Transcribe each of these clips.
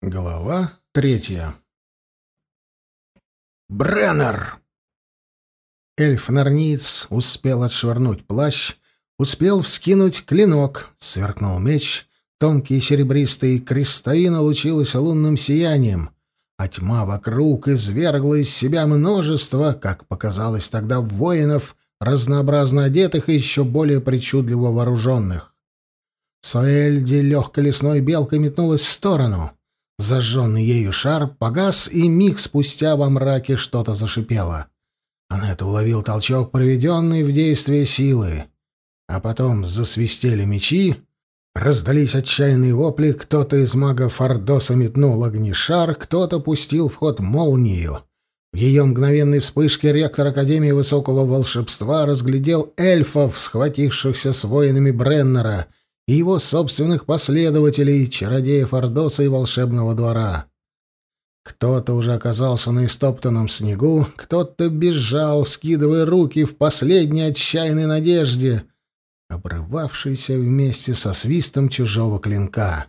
Глава третья. «Бреннер!» Эльф-нарниец успел отшвырнуть плащ, успел вскинуть клинок, сверкнул меч, тонкий серебристый крестовина лучилась лунным сиянием, а тьма вокруг извергла из себя множество, как показалось тогда, воинов, разнообразно одетых и еще более причудливо вооруженных. Соэльди легкой лесной белкой метнулась в сторону — Зажженный ею шар погас, и миг спустя во мраке что-то зашипело. Анетта уловил толчок, проведенный в действие силы. А потом засвистели мечи, раздались отчаянные вопли, кто-то из магов Ордоса метнул огнешар, кто-то пустил в ход молнию. В ее мгновенной вспышке ректор Академии Высокого Волшебства разглядел эльфов, схватившихся с воинами Бреннера — и его собственных последователей, чародеев Ордоса и волшебного двора. Кто-то уже оказался на истоптанном снегу, кто-то бежал, скидывая руки в последней отчаянной надежде, обрывавшейся вместе со свистом чужого клинка.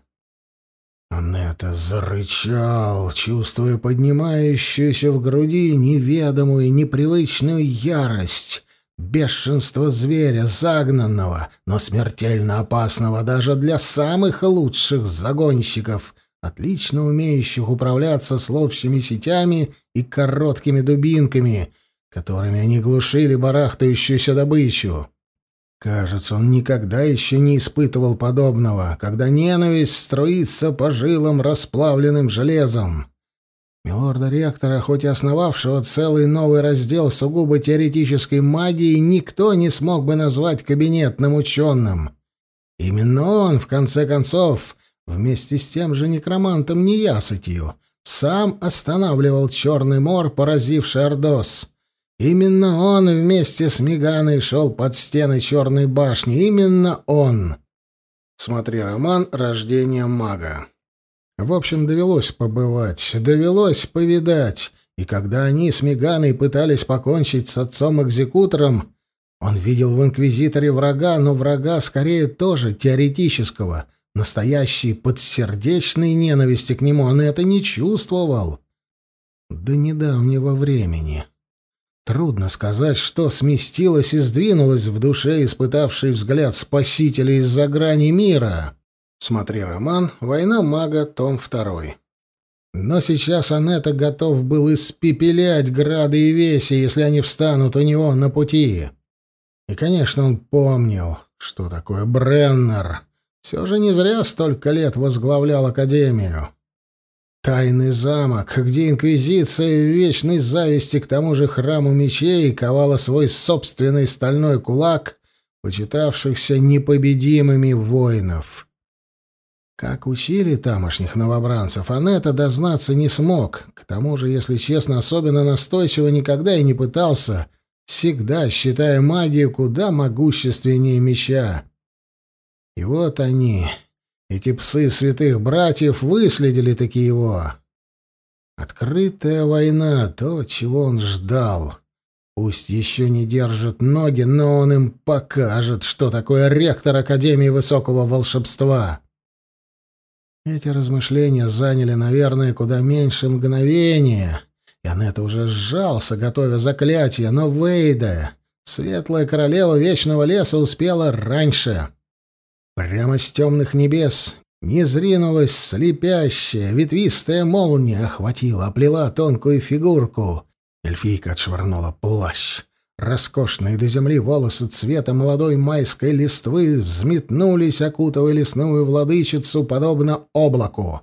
Анетта зарычал, чувствуя поднимающуюся в груди неведомую, непривычную ярость, Бешенство зверя, загнанного, но смертельно опасного даже для самых лучших загонщиков, отлично умеющих управляться с ловчими сетями и короткими дубинками, которыми они глушили барахтающуюся добычу. Кажется, он никогда еще не испытывал подобного, когда ненависть струится по жилам расплавленным железом. Милорда-ректора, хоть и основавшего целый новый раздел сугубо теоретической магии, никто не смог бы назвать кабинетным ученым. Именно он, в конце концов, вместе с тем же некромантом Неясытью, сам останавливал Черный мор, поразивший Ордос. Именно он вместе с Меганой шел под стены Черной башни. Именно он. Смотри роман «Рождение мага». В общем, довелось побывать, довелось повидать. И когда они с Меганой пытались покончить с отцом-экзекутором, он видел в инквизиторе врага, но врага скорее тоже теоретического, настоящей подсердечной ненависти к нему он это не чувствовал. До недавнего времени. Трудно сказать, что сместилось и сдвинулось в душе испытавший взгляд спасителя из-за грани мира. Смотри роман «Война мага», том 2. Но сейчас Анетта готов был испепелять грады и веси, если они встанут у него на пути. И, конечно, он помнил, что такое Бреннер. Все же не зря столько лет возглавлял Академию. Тайный замок, где Инквизиция в вечной зависти к тому же храму мечей ковала свой собственный стальной кулак, почитавшихся непобедимыми воинов. Как учили тамошних новобранцев, Анетта дознаться не смог. К тому же, если честно, особенно настойчиво никогда и не пытался, всегда считая магию куда могущественнее меча. И вот они, эти псы святых братьев, выследили таки его. Открытая война — то, чего он ждал. Пусть еще не держит ноги, но он им покажет, что такое ректор Академии Высокого Волшебства. Эти размышления заняли, наверное, куда меньше мгновения. И Анетта уже сжался, готовя заклятие, но Вейда, светлая королева Вечного Леса, успела раньше. Прямо с темных небес не зринулась слепящая, ветвистая молния, охватила, оплела тонкую фигурку. Эльфийка отшвырнула плащ. Роскошные до земли волосы цвета молодой майской листвы взметнулись, окутывая лесную владычицу, подобно облаку.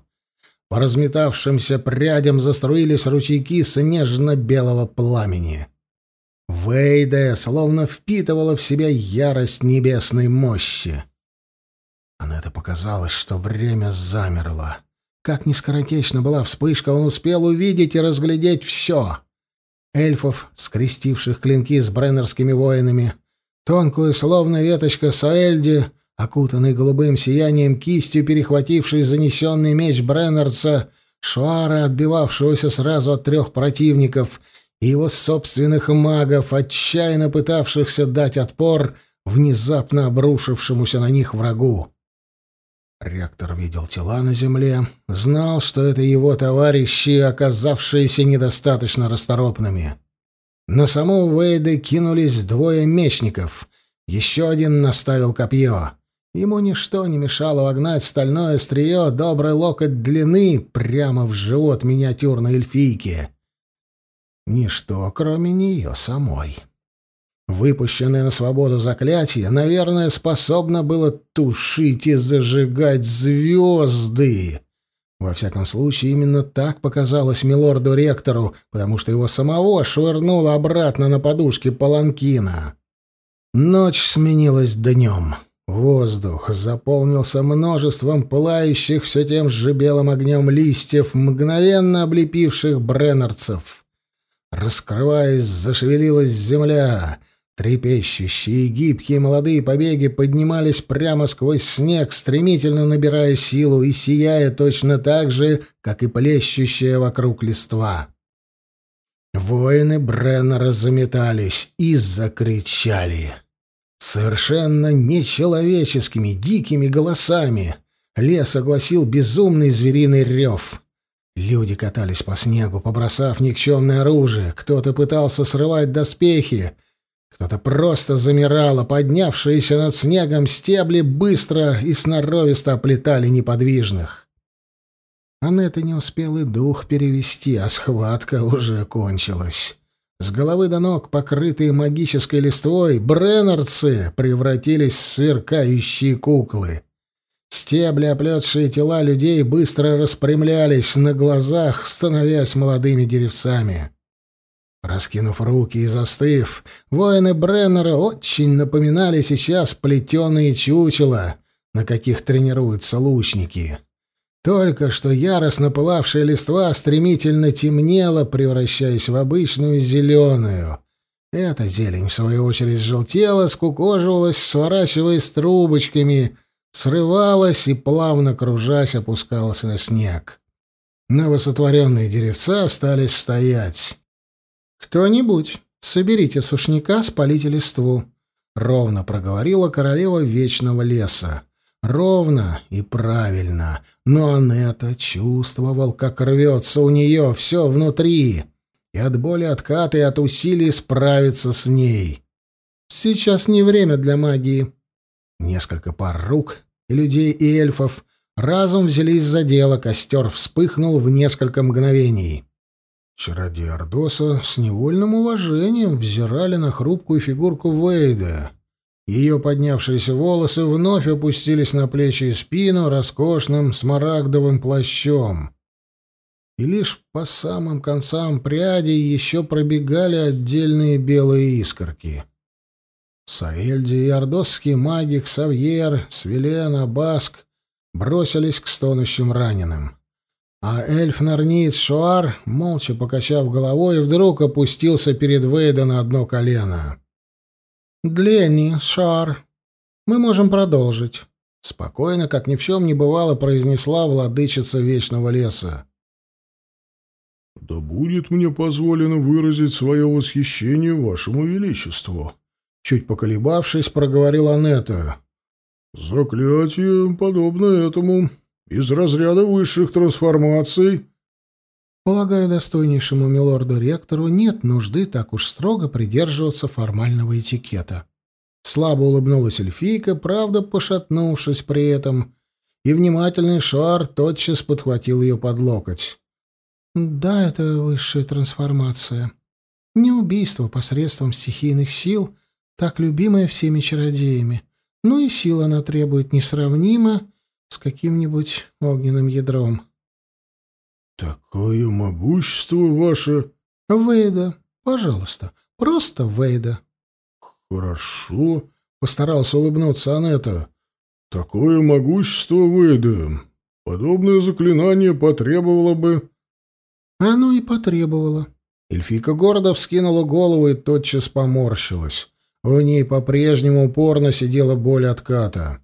По разметавшимся прядям заструились ручейки снежно-белого пламени. Вейде словно впитывала в себя ярость небесной мощи. Это показалось, что время замерло. Как ни была вспышка, он успел увидеть и разглядеть все — эльфов, скрестивших клинки с бреннерскими воинами, тонкую, словно веточка Соэльди, окутанный голубым сиянием кистью, перехвативший занесенный меч Бреннерца, Шуара, отбивавшегося сразу от трех противников, и его собственных магов, отчаянно пытавшихся дать отпор внезапно обрушившемуся на них врагу. Ректор видел тела на земле, знал, что это его товарищи, оказавшиеся недостаточно расторопными. На саму Вейда кинулись двое мечников. Еще один наставил копье. Ему ничто не мешало вогнать стальное острие добрый локоть длины прямо в живот миниатюрной эльфийки. Ничто, кроме нее самой. Выпущенное на свободу заклятие, наверное, способно было тушить и зажигать звезды. Во всяком случае, именно так показалось милорду-ректору, потому что его самого швырнуло обратно на подушке паланкина. Ночь сменилась днем. Воздух заполнился множеством пылающих все тем же белым огнем листьев, мгновенно облепивших бреннерцев. Раскрываясь, зашевелилась земля — Трепещущие, гибкие молодые побеги поднимались прямо сквозь снег, стремительно набирая силу и сияя точно так же, как и плещущая вокруг листва. Воины Бреннера заметались и закричали. Совершенно нечеловеческими, дикими голосами лес огласил безумный звериный рев. Люди катались по снегу, побросав никчемное оружие. Кто-то пытался срывать доспехи, кто-то просто замирал, а поднявшиеся над снегом стебли быстро и сноровисто оплетали неподвижных. Анетта не успел и дух перевести, а схватка уже кончилась. С головы до ног, покрытые магической листвой, бреннерцы превратились в сверкающие куклы. Стебли, оплетшие тела людей, быстро распрямлялись на глазах, становясь молодыми деревцами. Раскинув руки и застыв, воины Бреннера очень напоминали сейчас плетеные чучела, на каких тренируются лучники. Только что яростно пылавшая листва стремительно темнела, превращаясь в обычную зеленую. Эта зелень, в свою очередь, желтела, скукоживалась, сворачиваясь трубочками, срывалась и, плавно кружась, опускалась на снег. Новосотворенные деревца остались стоять. «Кто-нибудь, соберите сушняка, спалите листву», — ровно проговорила королева Вечного Леса. Ровно и правильно, но Анетта чувствовал, как рвется у нее все внутри, и от боли отката и от усилий справиться с ней. «Сейчас не время для магии». Несколько пар рук, и людей, и эльфов, разом взялись за дело, костер вспыхнул в несколько мгновений. Чародеи Ордоса с невольным уважением взирали на хрупкую фигурку Вейда. Ее поднявшиеся волосы вновь опустились на плечи и спину роскошным смарагдовым плащом. И лишь по самым концам прядей еще пробегали отдельные белые искорки. Саэльди и ордосский магик Савьер, Свилен, Абаск бросились к стонущим раненым. А эльф Нарниц Шуар, молча покачав головой, вдруг опустился перед Вейда на одно колено. «Дленни, Шуар, мы можем продолжить», — спокойно, как ни в чем не бывало, произнесла владычица Вечного Леса. «Да будет мне позволено выразить свое восхищение вашему величеству», — чуть поколебавшись, проговорил Анетта. «Заклятие, подобное этому, из разряда высших трансформаций. Полагаю, достойнейшему милорду-ректору нет нужды так уж строго придерживаться формального этикета. Слабо улыбнулась эльфийка, правда, пошатнувшись при этом, и внимательный шар тотчас подхватил ее под локоть. «Да, это высшая трансформация. Не убийство посредством стихийных сил, так любимое всеми чародеями, но и сил она требует несравнимо с каким-нибудь огненным ядром. «Такое могущество ваше...» «Вейда, пожалуйста, просто Вейда». «Хорошо», — постарался улыбнуться Анетта. «Такое могущество Вейда. Подобное заклинание потребовало бы...» «Оно и потребовало». Эльфика города вскинула голову и тотчас поморщилась. В ней по-прежнему упорно сидела боль отката.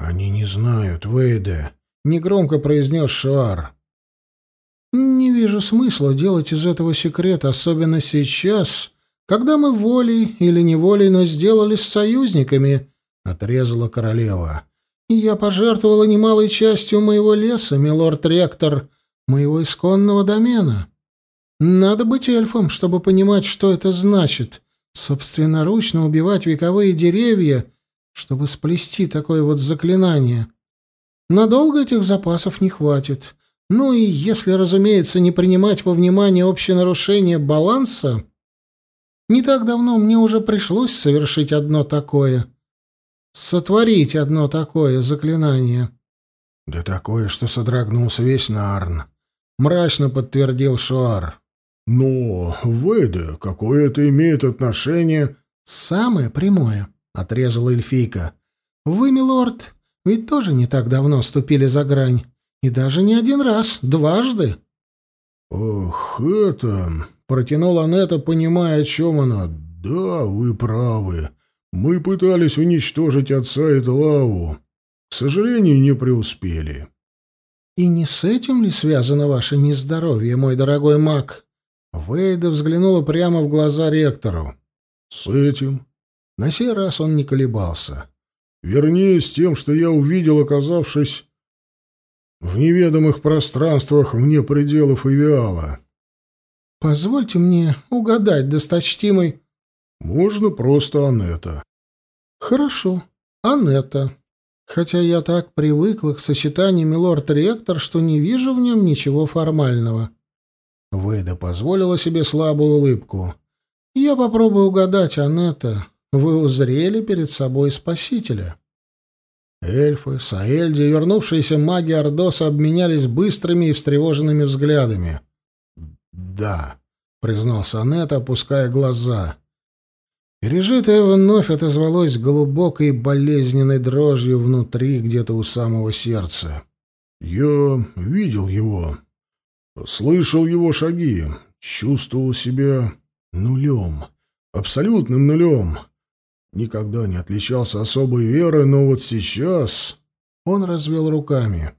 «Они не знают Вейда», — негромко произнес Шуар. «Не вижу смысла делать из этого секрет, особенно сейчас, когда мы волей или неволей, но сделались союзниками», — отрезала королева. Я пожертвовала немалой частью моего леса, милорд-ректор, моего исконного домена. Надо быть эльфом, чтобы понимать, что это значит. Собственноручно убивать вековые деревья, чтобы сплести такое вот заклинание. Надолго этих запасов не хватит. Ну и если, разумеется, не принимать во внимание общее нарушение баланса, не так давно мне уже пришлось совершить одно такое. Сотворить одно такое заклинание. Да такое, что содрогнулся весь Нарн. Мрачно подтвердил Шуар. Но, Веда, какое это имеет отношение... Самое прямое, отрезала эльфийка. Вы, милорд, ведь тоже не так давно ступили за грань. И даже не один раз, дважды. «Ох, это...» — протянула Анетта, понимая, о чем она. «Да, вы правы. Мы пытались уничтожить отца и Тлаву. К сожалению, не преуспели». «И не с этим ли связано ваше нездоровье, мой дорогой маг?» Вейда взглянула прямо в глаза ректору. «С этим». На сей раз он не колебался. «Вернее, с тем, что я увидел, оказавшись в неведомых пространствах вне пределов Ивиала. «Позвольте мне угадать, досточтимый...» «Можно просто Анетта». «Хорошо, Анетта. Хотя я так привыкла к сочетанию милорд-ректор, что не вижу в нем ничего формального». Выда позволила себе слабую улыбку. «Я попробую угадать, Анетта. Вы узрели перед собой спасителя». Эльфы, Саэльди и вернувшиеся маги Ордоса обменялись быстрыми и встревоженными взглядами. «Да», — признался Анет, опуская глаза. Пережитое вновь отозвалось глубокой болезненной дрожью внутри, где-то у самого сердца. «Я видел его, слышал его шаги, чувствовал себя нулем, абсолютным нулем. Никогда не отличался особой верой, но вот сейчас... Он развел руками.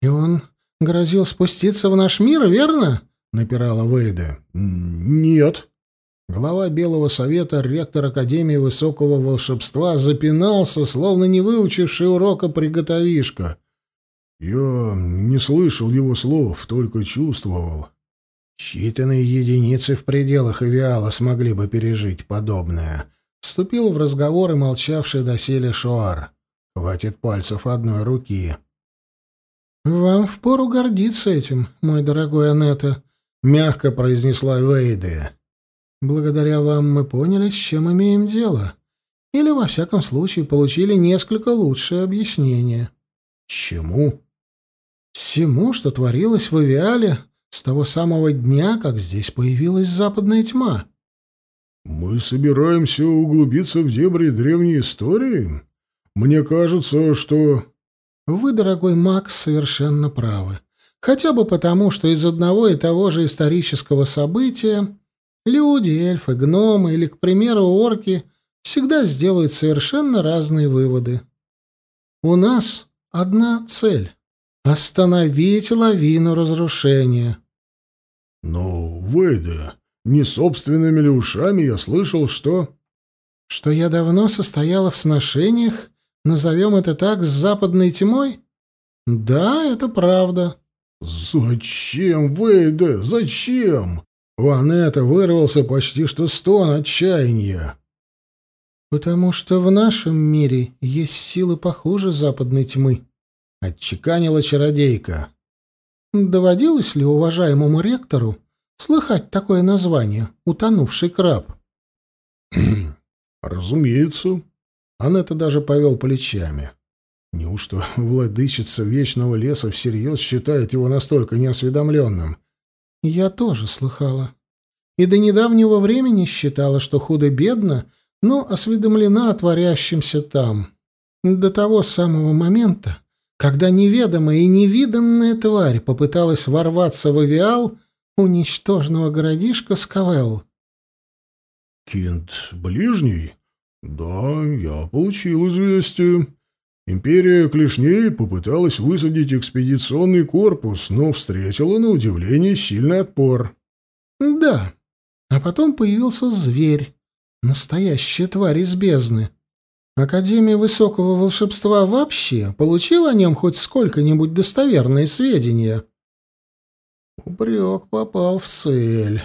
«И он грозил спуститься в наш мир, верно?» — напирала Вейда. «Нет». Глава Белого Совета, ректор Академии Высокого Волшебства, запинался, словно не выучивший урока приготовишка. «Я не слышал его слов, только чувствовал». Считанные единицы в пределах Авиала смогли бы пережить подобное. Вступил в разговор и молчавший доселе Шуар. Хватит пальцев одной руки. «Вам впору гордиться этим, мой дорогой Анетта», — мягко произнесла Вейде. «Благодаря вам мы поняли, с чем имеем дело. Или, во всяком случае, получили несколько лучшее объяснение». «Чему?» «Всему, что творилось в Авиале с того самого дня, как здесь появилась западная тьма». «Мы собираемся углубиться в дебри древней истории? Мне кажется, что...» «Вы, дорогой Макс, совершенно правы. Хотя бы потому, что из одного и того же исторического события люди, эльфы, гномы или, к примеру, орки всегда сделают совершенно разные выводы. У нас одна цель — остановить лавину разрушения». «Но, Вейда, не собственными ли ушами я слышал, что... Что я давно состояла в сношениях, назовем это так, с западной тьмой? Да, это правда. Зачем, Вейде, зачем? У Анетта вырвался почти что стон отчаяния. «Потому что в нашем мире есть силы похуже западной тьмы», — отчеканила чародейка. «Доводилось ли уважаемому ректору Слыхать такое название «Утонувший краб». «Разумеется». Анетта даже повел плечами. Неужто владычица Вечного Леса всерьез считает его настолько неосведомленным? «Я тоже слыхала. И до недавнего времени считала, что худо-бедно, но осведомлена о творящемся там. До того самого момента, когда неведомая и невиданная тварь попыталась ворваться в авиал у ничтожного городишка Скавелл. Кинт ближний? Да, я получил известие. Империя Клешней попыталась высадить экспедиционный корпус, но встретила на удивление сильный отпор. Да, а потом появился зверь, настоящая тварь из бездны. Академия высокого волшебства вообще получила о нем хоть сколько-нибудь достоверные сведения? Упрек попал в цель.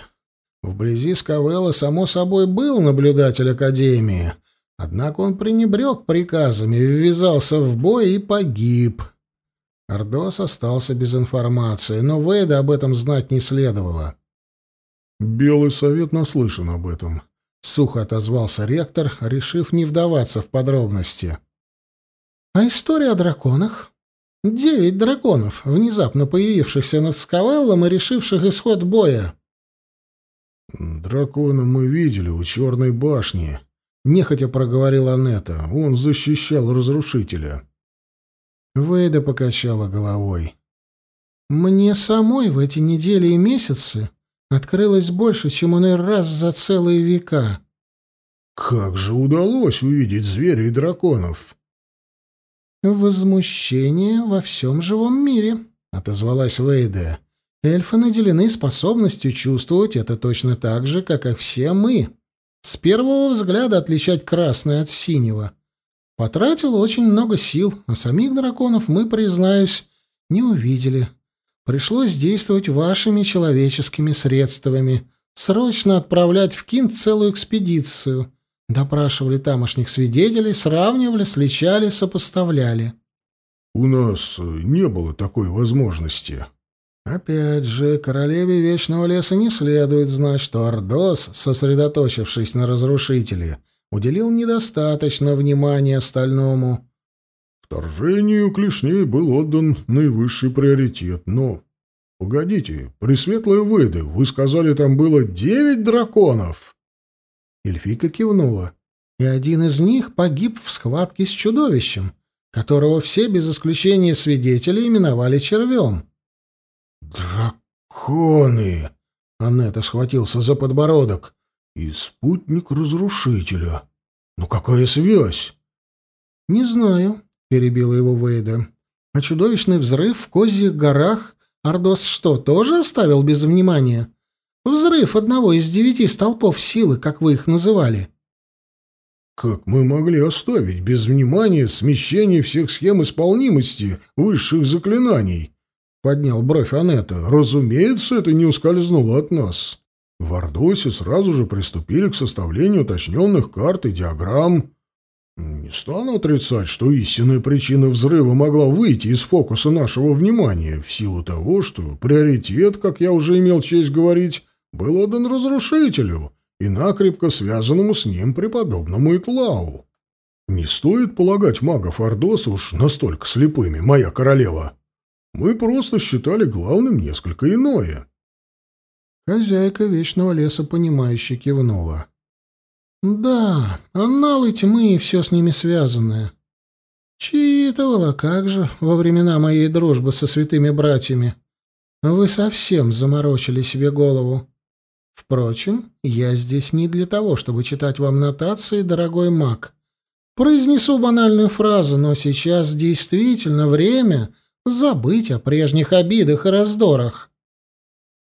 Вблизи Скавелла, само собой, был наблюдатель Академии, однако он пренебрег приказами, ввязался в бой и погиб. Ордос остался без информации, но Вейда об этом знать не следовало. «Белый совет наслышан об этом», — сухо отозвался ректор, решив не вдаваться в подробности. «А история о драконах? Девять драконов, внезапно появившихся над Скавеллом и решивших исход боя». «Дракона мы видели у Черной башни», — нехотя проговорила Анетта. «Он защищал разрушителя». Вейда покачала головой. «Мне самой в эти недели и месяцы открылось больше, чем иной раз за целые века». «Как же удалось увидеть зверей и драконов?» «Возмущение во всем живом мире», — отозвалась Вейда. Эльфы наделены способностью чувствовать это точно так же, как и все мы. С первого взгляда отличать красное от синего. Потратил очень много сил, а самих драконов мы, признаюсь, не увидели. Пришлось действовать вашими человеческими средствами. Срочно отправлять в Кинт целую экспедицию. Допрашивали тамошних свидетелей, сравнивали, сличали, сопоставляли. «У нас не было такой возможности», Опять же, королеве Вечного Леса не следует знать, что Ордос, сосредоточившись на разрушителе, уделил недостаточно внимания остальному. Вторжению клешней был отдан наивысший приоритет, но... Погодите, Пресветлые Выды, вы сказали, там было девять драконов? Эльфика кивнула. И один из них погиб в схватке с чудовищем, которого все без исключения свидетели именовали червем. «Драконы!» — Аннета схватился за подбородок. «И спутник разрушителя. Ну какая связь?» «Не знаю», — перебила его Вейда. «А чудовищный взрыв в Козьих горах Ордос что, тоже оставил без внимания? Взрыв одного из девяти столпов силы, как вы их называли». Как мы могли оставить без внимания смещение всех схем исполнимости высших заклинаний? — поднял бровь Анетта. «Разумеется, это не ускользнуло от нас. В Ордосе сразу же приступили к составлению уточненных карт и диаграмм. Не стану отрицать, что истинная причина взрыва могла выйти из фокуса нашего внимания в силу того, что приоритет, как я уже имел честь говорить, был отдан разрушителю и накрепко связанному с ним преподобному Итлау. Не стоит полагать магов Ордоса уж настолько слепыми, моя королева». Мы просто считали главным несколько иное. Хозяйка Вечного Леса, понимающе кивнула. «Да, анналы тьмы и все с ними связанное. Читывала, как же, во времена моей дружбы со святыми братьями. Вы совсем заморочили себе голову. Впрочем, я здесь не для того, чтобы читать вам нотации, дорогой маг. Произнесу банальную фразу, но сейчас действительно время забыть о прежних обидах и раздорах.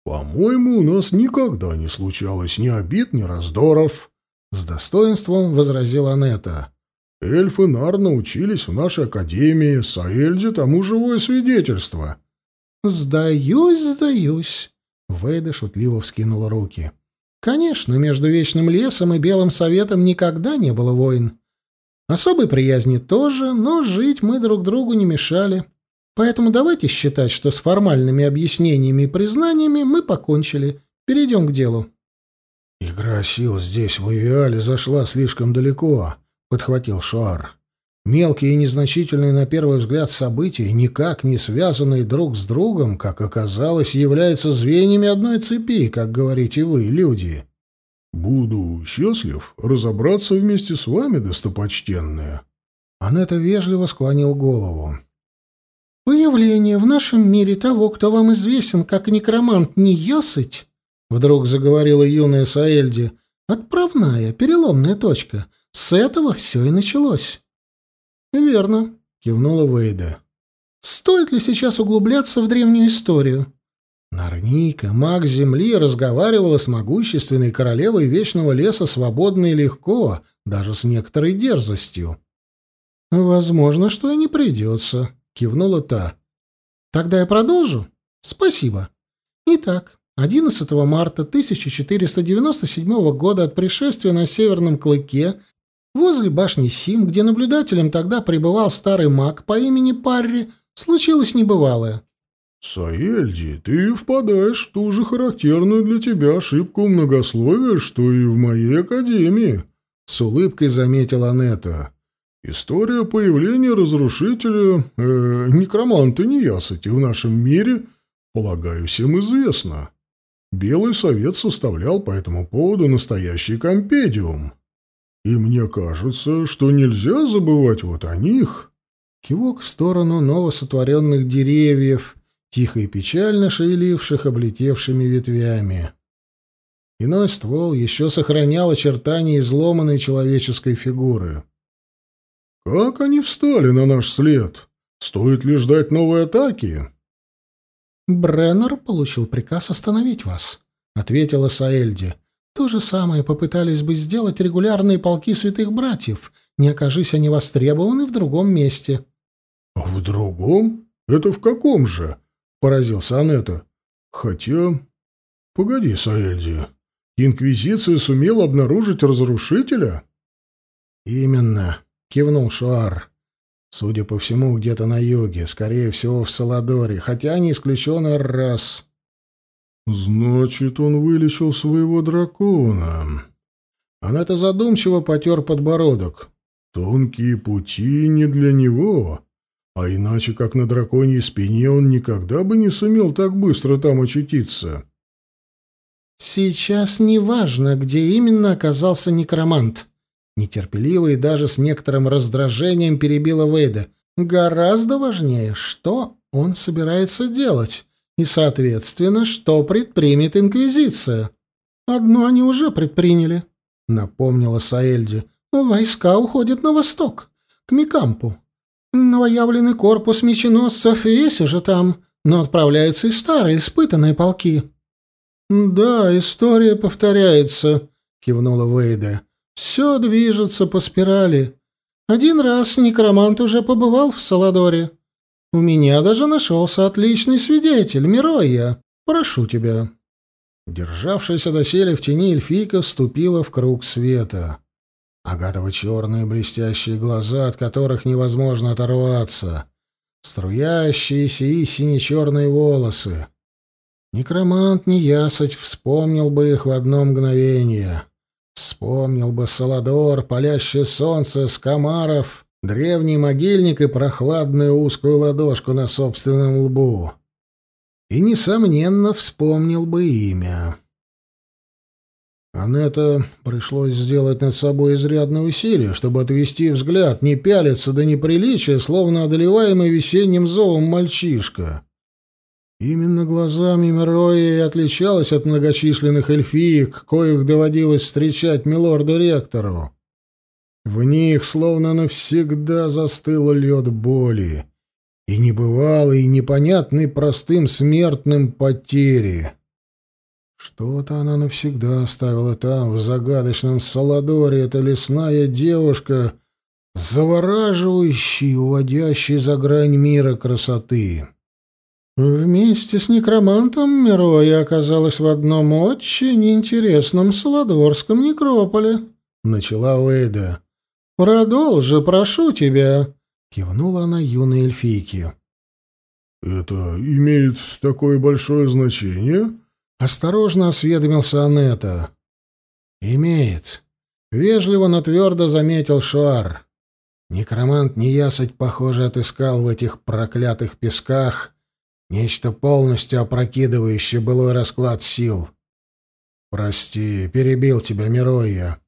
«По-моему, у нас никогда не случалось ни обид, ни раздоров», — с достоинством возразила Анетта. «Эльфы Нар научились в нашей академии, Саэльде тому живое свидетельство». «Сдаюсь, сдаюсь», — Вейда шутливо вскинула руки. «Конечно, между Вечным Лесом и Белым Советом никогда не было войн. Особой приязни тоже, но жить мы друг другу не мешали. Поэтому давайте считать, что с формальными объяснениями и признаниями мы покончили. Перейдем к делу. «Игра сил здесь, в Эвиале, зашла слишком далеко», — подхватил Шуар. «Мелкие и незначительные на первый взгляд события, никак не связанные друг с другом, как оказалось, являются звеньями одной цепи, как говорите вы, люди». «Буду счастлив разобраться вместе с вами, достопочтенные». Анетта вежливо склонил голову. «Появление в нашем мире того, кто вам известен как некромант Ниясыть, — вдруг заговорила юная Саэльди, — отправная, переломная точка. С этого все и началось». «Верно», — кивнула Вейда. «Стоит ли сейчас углубляться в древнюю историю?» Нарника, маг Земли, разговаривала с могущественной королевой Вечного Леса свободно и легко, даже с некоторой дерзостью. «Возможно, что и не придется», — кивнула та. «Тогда я продолжу? Спасибо. Итак, 11 марта 1497 года от пришествия на Северном Клыке возле башни Сим, где наблюдателем тогда пребывал старый маг по имени Парри, случилось небывалое. «Саэльди, ты впадаешь в ту же характерную для тебя ошибку многословия, что и в моей академии», — с улыбкой заметила Анетта. «История появления разрушителя, э, некроманта неясыти в нашем мире, полагаю, всем известна. Белый совет составлял по этому поводу настоящий компедиум. И мне кажется, что нельзя забывать вот о них». Кивок в сторону новосотворенных деревьев — тихо и печально шевеливших облетевшими ветвями. Иной ствол еще сохранял очертания изломанной человеческой фигуры. «Как они встали на наш след? Стоит ли ждать новой атаки?» «Бреннер получил приказ остановить вас», — ответила Саэльди. «То же самое попытались бы сделать регулярные полки святых братьев, не окажись они востребованы в другом месте». «В другом? Это в каком же?» — поразился Анетта. «Хотя... Погоди, Саэльди, Инквизиция сумела обнаружить разрушителя?» «Именно», — кивнул Шуар. «Судя по всему, где-то на юге, скорее всего, в Саладоре, хотя не исключен раз». «Значит, он вылечил своего дракона». Анетта задумчиво потер подбородок. «Тонкие пути не для него. А иначе, как на драконьей спине, он никогда бы не сумел так быстро там очутиться. «Сейчас не важно, где именно оказался некромант», — нетерпеливо и даже с некоторым раздражением перебила Вейда. «Гораздо важнее, что он собирается делать, и, соответственно, что предпримет Инквизиция. Одно они уже предприняли», — напомнила Саэльди. «Войска уходят на восток, к Микампу. Новоявленный корпус меченосцев весь уже там, но отправляются и старые, испытанные полки. «Да, история повторяется», — кивнула Вейда. «Все движется по спирали. Один раз некромант уже побывал в Саладоре. У меня даже нашелся отличный свидетель, Мироя. Прошу тебя». Державшаяся доселе в тени эльфийка вступила в круг света. Агатово-черные блестящие глаза, от которых невозможно оторваться, струящиеся и сине-черные волосы. Некромант неясыть вспомнил бы их в одно мгновение. Вспомнил бы Саладор, палящее солнце, скамаров, древний могильник и прохладную узкую ладошку на собственном лбу. И, несомненно, вспомнил бы имя. Анетта пришлось сделать над собой изрядное усилие, чтобы отвести взгляд, не пялиться до неприличия, словно одолеваемый весенним зовом мальчишка. Именно глазами Мироя и отличалась от многочисленных эльфиек, коих доводилось встречать милорду-ректору. В них словно навсегда застыл лед боли и небывалый, непонятный простым смертным потери. Что-то она навсегда оставила там, в загадочном Саладоре, эта лесная девушка, завораживающая, уводящая за грань мира красоты. Вместе с некромантом Мироя оказалась в одном очень интересном Саладорском некрополе, — начала Уэйда. — Продолжи, прошу тебя, — кивнула она юной эльфийке. — Это имеет такое большое значение? — Осторожно осведомился Анетта. «Имеет». Вежливо, но твердо заметил Шуар. Некромант неясыть, похоже, отыскал в этих проклятых песках нечто полностью опрокидывающее былой расклад сил. «Прости, перебил тебя, Мироя».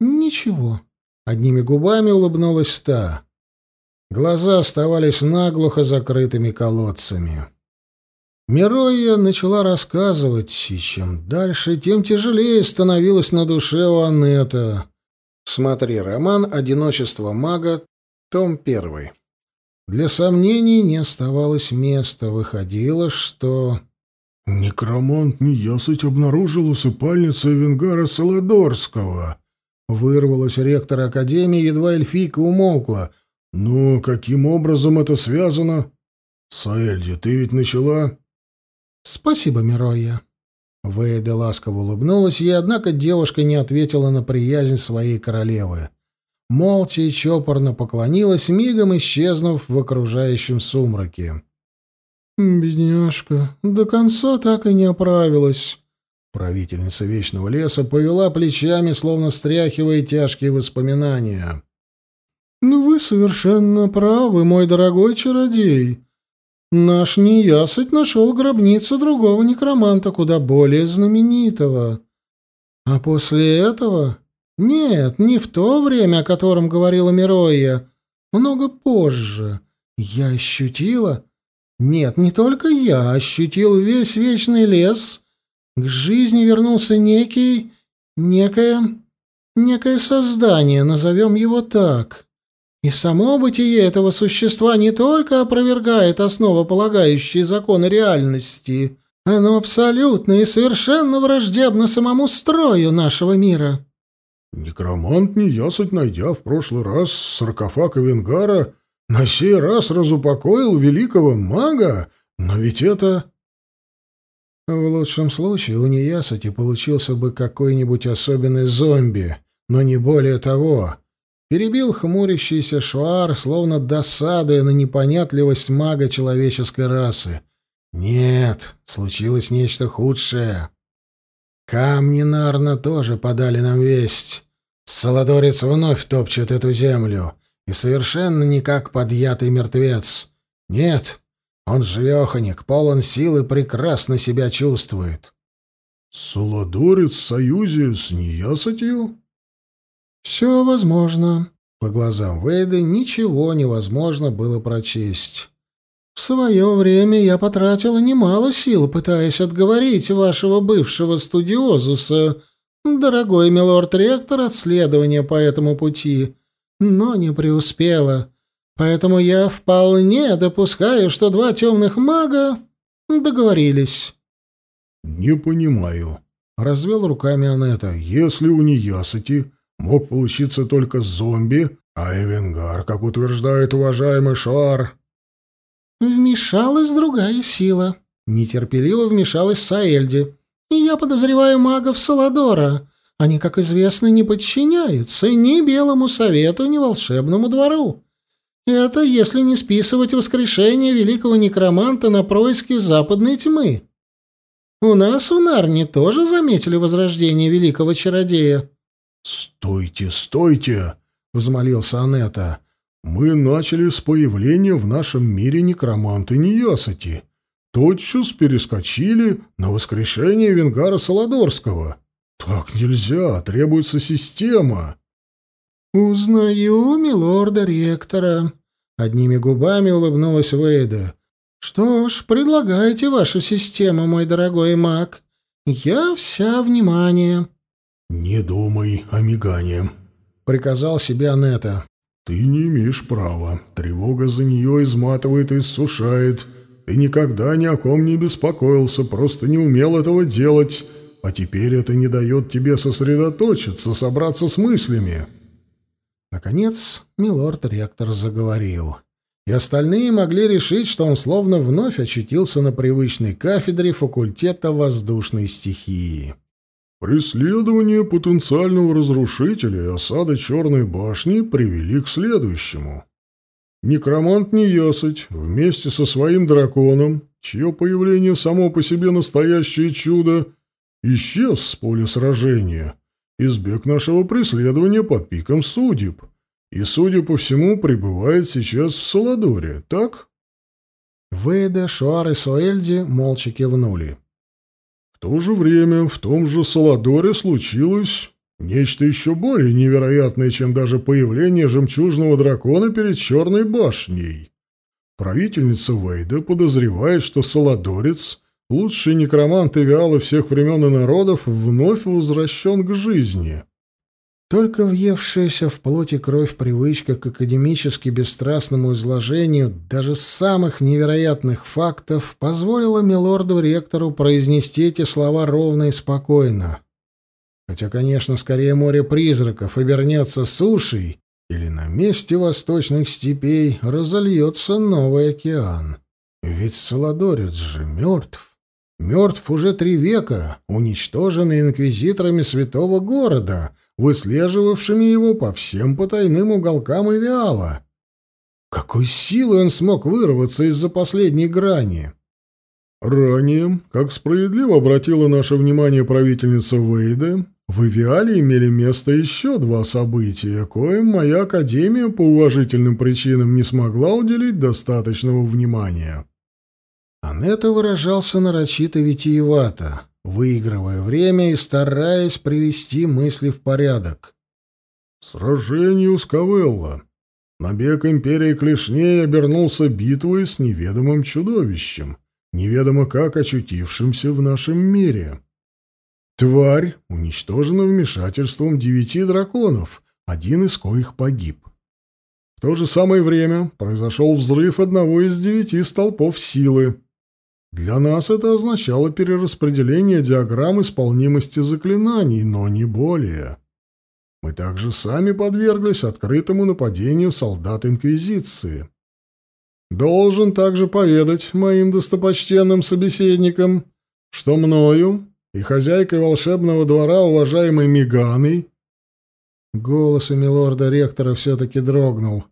«Ничего», — одними губами улыбнулась та. Глаза оставались наглухо закрытыми колодцами. Мироя начала рассказывать, и чем дальше, тем тяжелее становилось на душе у Аннета. Смотри роман «Одиночество мага», том первый. Для сомнений не оставалось места. Выходило, что... «Некромант неясыть обнаружил усыпальницу Венгара Солодорского», Вырвалась ректора Академии, едва эльфийка умолкла. «Ну, каким образом это связано?» «Саэльди, ты ведь начала?» «Спасибо, Мироя». Вейда ласково улыбнулась ей, однако девушка не ответила на приязнь своей королевы. Молча и чопорно поклонилась, мигом исчезнув в окружающем сумраке. «Бедняжка, до конца так и не оправилась». Правительница Вечного Леса повела плечами, словно стряхивая тяжкие воспоминания. «Ну вы совершенно правы, мой дорогой чародей. Наш неясыть нашел гробницу другого некроманта, куда более знаменитого. А после этого... Нет, не в то время, о котором говорила Мироя, много позже. Я ощутила... Нет, не только я ощутил весь вечный лес. К жизни вернулся некий... некое... некое создание, назовем его так. И само бытие этого существа не только опровергает основополагающие законы реальности, оно абсолютно и совершенно враждебно самому строю нашего мира. Некромант неясыть, найдя в прошлый раз саркофаг Венгара, на сей раз разупокоил великого мага, но ведь это... В лучшем случае у неясыти получился бы какой-нибудь особенный зомби, но не более того. Перебил хмурящийся Шуар, словно досадуя на непонятливость мага человеческой расы. Нет, случилось нечто худшее. Камни Нарна тоже подали нам весть. Солодорец вновь топчет эту землю, и совершенно не как подъятый мертвец. Нет, он живеханик, полон сил и прекрасно себя чувствует. Солодорец в союзе с неясотью? «Все возможно». По глазам Вейда ничего невозможно было прочесть. «В свое время я потратила немало сил, пытаясь отговорить вашего бывшего студиозуса, дорогой милорд-ректор, от следования по этому пути, но не преуспела. Поэтому я вполне допускаю, что два темных мага договорились». «Не понимаю», — развел руками Анетта. «Если у неясыти мог получиться только зомби, а Эвенгар, как утверждает уважаемый Шуар... «Вмешалась другая сила», — нетерпеливо вмешалась Саэльди. «И я подозреваю магов Саладора. Они, как известно, не подчиняются ни Белому Совету, ни Волшебному двору. Это если не списывать воскрешение великого некроманта на происки западной тьмы. У нас в Нарне тоже заметили возрождение великого чародея». «Стойте, стойте!» — взмолился Анетта. «Мы начали с появления в нашем мире некроманты неясыти. Тотчас перескочили на воскрешение Венгара Солодорского. Так нельзя, требуется система». «Узнаю милорда-ректора», — одними губами улыбнулась Вейда. «Что ж, предлагайте вашу систему, мой дорогой маг. Я вся внимание». «Не думай о мигании», — приказал себе Анетта. «Ты не имеешь права. Тревога за нее изматывает и иссушает. Ты никогда ни о ком не беспокоился, просто не умел этого делать. А теперь это не дает тебе сосредоточиться, собраться с мыслями». Наконец, милорд-ректор заговорил. И остальные могли решить, что он словно вновь очутился на привычной кафедре факультета воздушной стихии. Преследование потенциального разрушителя и осада Черной башни привели к следующему. Некромант Неясыть вместе со своим драконом, чье появление само по себе настоящее чудо, исчез с поля сражения, избег нашего преследования под пиком судеб, и, судя по всему, пребывает сейчас в Саладоре, так? Вейда, Шуар и Суэльди молча кивнули. В то же время в том же Саладоре случилось нечто еще более невероятное, чем даже появление жемчужного дракона перед Черной башней. Правительница Вейда подозревает, что Саладорец, лучший некромант и виалы всех времен и народов, вновь возвращен к жизни. Только въевшаяся в плоть и кровь привычка к академически бесстрастному изложению даже самых невероятных фактов позволила милорду-ректору произнести эти слова ровно и спокойно. Хотя, конечно, скорее море призраков обернется сушей, или на месте восточных степей разольется новый океан. Ведь Солодорец же мертв. Мертв уже три века, уничтоженный инквизиторами святого города, выслеживавшими его по всем потайным уголкам Ивиала. Какой силой он смог вырваться из-за последней грани? Ранее, как справедливо обратила наше внимание правительница Вейда, в Ивиале имели место еще два события, коим моя Академия по уважительным причинам не смогла уделить достаточного внимания. Анетта выражался нарочито витиевато, выигрывая время и стараясь привести мысли в порядок. Сражение у Скавелла. Набег империи клешней обернулся битвой с неведомым чудовищем, неведомо как очутившимся в нашем мире. Тварь уничтожена вмешательством девяти драконов, один из коих погиб. В то же самое время произошел взрыв одного из девяти столпов силы. Для нас это означало перераспределение диаграмм исполнимости заклинаний, но не более. Мы также сами подверглись открытому нападению солдат Инквизиции. Должен также поведать моим достопочтенным собеседникам, что мною и хозяйкой волшебного двора, уважаемой Миганой, Голос у милорда-ректора все-таки дрогнул.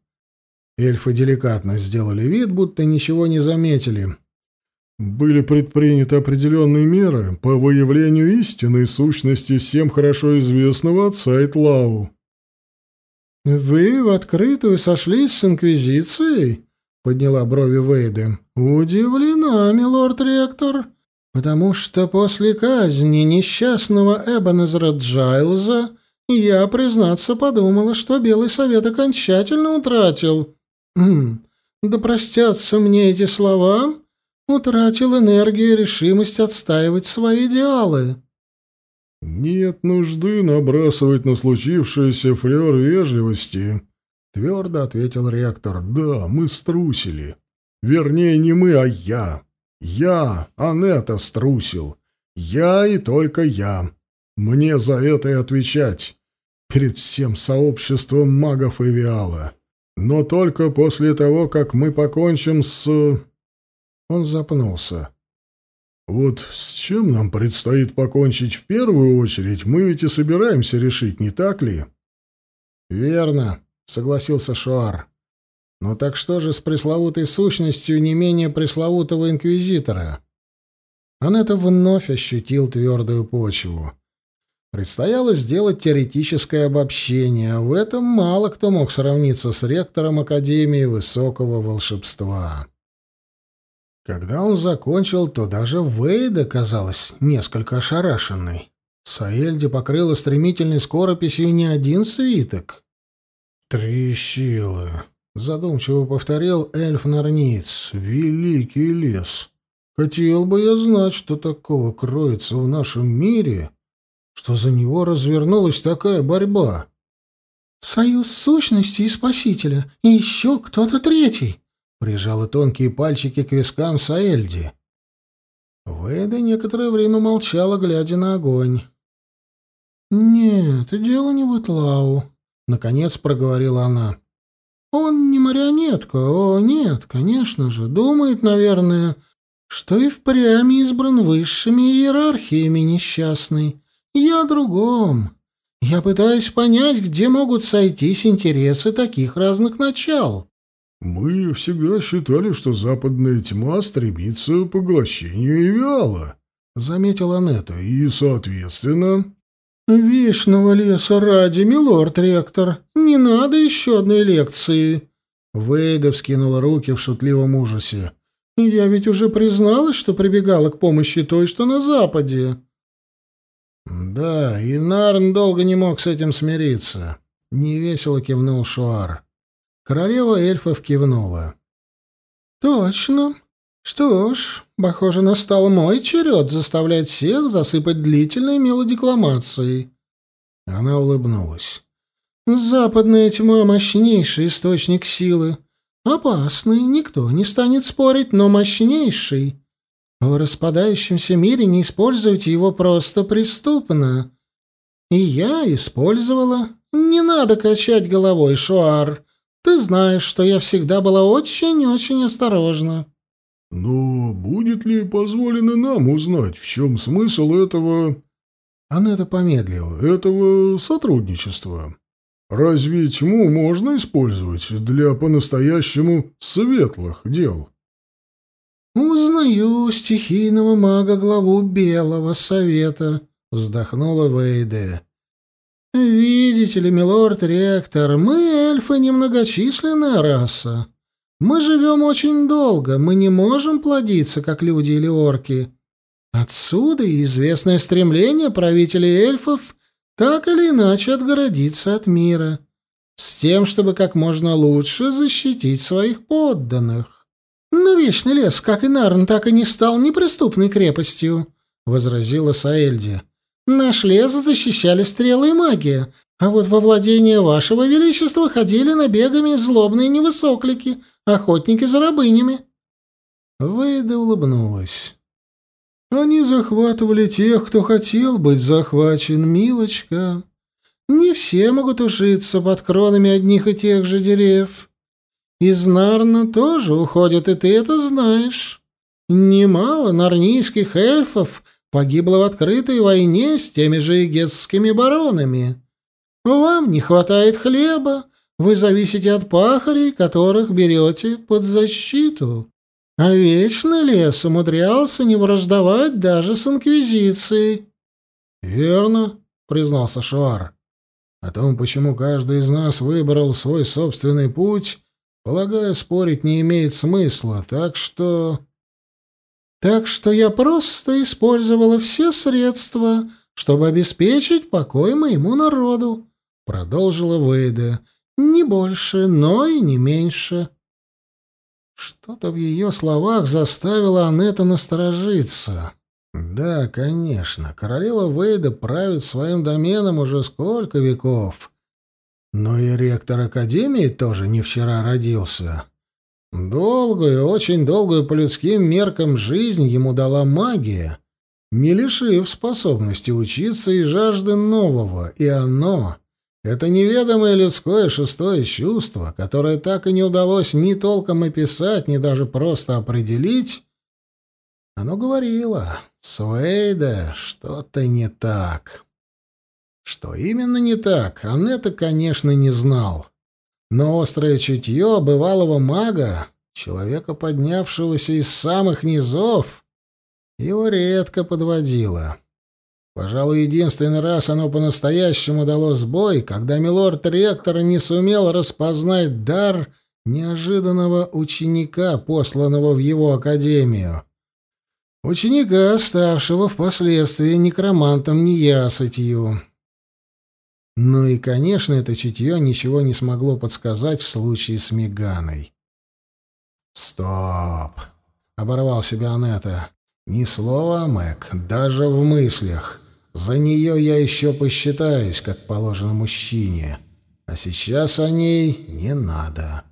Эльфы деликатно сделали вид, будто ничего не заметили. Были предприняты определенные меры по выявлению истинной сущности всем хорошо известного отца Итлау. «Вы в открытую сошлись с Инквизицией?» — подняла брови Вейды. «Удивлена, милорд-ректор, потому что после казни несчастного Эбонезра Джайлза я, признаться, подумала, что Белый Совет окончательно утратил... Да простятся мне эти слова, утратил энергию и решимость отстаивать свои идеалы. «Нет нужды набрасывать на случившееся флер вежливости», — твердо ответил ректор. «Да, мы струсили. Вернее, не мы, а я. Я, Анетта, струсил. Я и только я. Мне за это и отвечать. Перед всем сообществом магов и Виала. Но только после того, как мы покончим с...» Он запнулся. «Вот с чем нам предстоит покончить в первую очередь, мы ведь и собираемся решить, не так ли?» «Верно», — согласился Шуар. «Ну так что же с пресловутой сущностью не менее пресловутого инквизитора?» Это вновь ощутил твердую почву. Предстояло сделать теоретическое обобщение, а в этом мало кто мог сравниться с ректором Академии Высокого Волшебства. Когда он закончил, то даже Вейда казалась несколько ошарашенной. Саэльди покрыла стремительной скорописью не один свиток. «Три силы», — задумчиво повторил эльф Нарниц. «Великий лес. Хотел бы я знать, что такого кроется в нашем мире, что за него развернулась такая борьба». «Союз сущности и спасителя, и еще кто-то третий», прижала тонкие пальчики к вискам Саэльди. Вейда некоторое время молчала, глядя на огонь. «Нет, дело не в Итлау», — наконец проговорила она. «Он не марионетка, о, нет, конечно же, думает, наверное, что и впрямь избран высшими иерархиями несчастный. Я о другом. Я пытаюсь понять, где могут сойтись интересы таких разных начал. Мы всегда считали, что западная тьма стремится к поглощению Эвиала, — заметила Анетта, — и, соответственно... — Вечного леса ради, милорд-ректор, не надо еще одной лекции. Вейда вскинула руки в шутливом ужасе. — Я ведь уже призналась, что прибегала к помощи той, что на западе. Да, и Нарн долго не мог с этим смириться. Невесело кивнул Шуар. Королева эльфов кивнула. «Точно. Что ж, похоже, настал мой черед заставлять всех засыпать длительной мелодикламацией». Она улыбнулась. «Западная тьма — мощнейший источник силы. Опасный, никто не станет спорить, но мощнейший. В распадающемся мире не использовать его просто преступно. И я использовала. Не надо качать головой, Шуар. Ты знаешь, что я всегда была очень-очень осторожна. Но будет ли позволено нам узнать, в чем смысл этого... Она это помедлила. Этого сотрудничества. Разве тьму можно использовать для по-настоящему светлых дел? «Узнаю стихийного мага главу Белого Совета», — вздохнула Вейде. «Видите ли, милорд-ректор, мы, эльфы, немногочисленная раса. Мы живем очень долго, мы не можем плодиться, как люди или орки. Отсюда и известное стремление правителей эльфов так или иначе отгородиться от мира, с тем, чтобы как можно лучше защитить своих подданных. Но Вечный лес, как и Нарн, так и не стал неприступной крепостью, — возразила Саэльди. Наш лес защищали стрелы и магия, а вот во владение вашего величества ходили набегами злобные невысоклики, охотники за рабынями. Выйда улыбнулась. Они захватывали тех, кто хотел быть захвачен, милочка. Не все могут ужиться под кронами одних и тех же деревьев. Из Нарна тоже уходят, и ты это знаешь. Немало нарнийских эльфов погибло в открытой войне с теми же игесскими баронами. Вам не хватает хлеба, вы зависите от пахарей, которых берете под защиту. А Вечный Лес умудрялся не враждовать даже с Инквизицией. — Верно, — признался Шуар. — О том, почему каждый из нас выбрал свой собственный путь, полагаю, спорить не имеет смысла, так что... Так что я просто использовала все средства, чтобы обеспечить покой моему народу, — продолжила Вейда. — Не больше, но и не меньше. Что-то в ее словах заставило Анетта насторожиться. Да, конечно, королева Вейда правит своим доменом уже сколько веков. Но и ректор Академии тоже не вчера родился. Долгую, очень долгую по людским меркам жизнь ему дала магия, не лишив способности учиться и жажды нового, и оно, это неведомое людское шестое чувство, которое так и не удалось ни толком описать, ни даже просто определить, оно говорило, Свейда, что-то не так. Что именно не так, Анетта, конечно, не знал. Но острое чутье бывалого мага, человека, поднявшегося из самых низов, его редко подводило. Пожалуй, единственный раз оно по-настоящему дало сбой, когда милорд-ректор не сумел распознать дар неожиданного ученика, посланного в его академию. Ученика, ставшего впоследствии некромантом неясытью. Ну и, конечно, это чутье ничего не смогло подсказать в случае с Меганой. «Стоп!» — оборвал себя Анетта. «Ни слова, Мэг, даже в мыслях. За нее я еще посчитаюсь, как положено мужчине. А сейчас о ней не надо».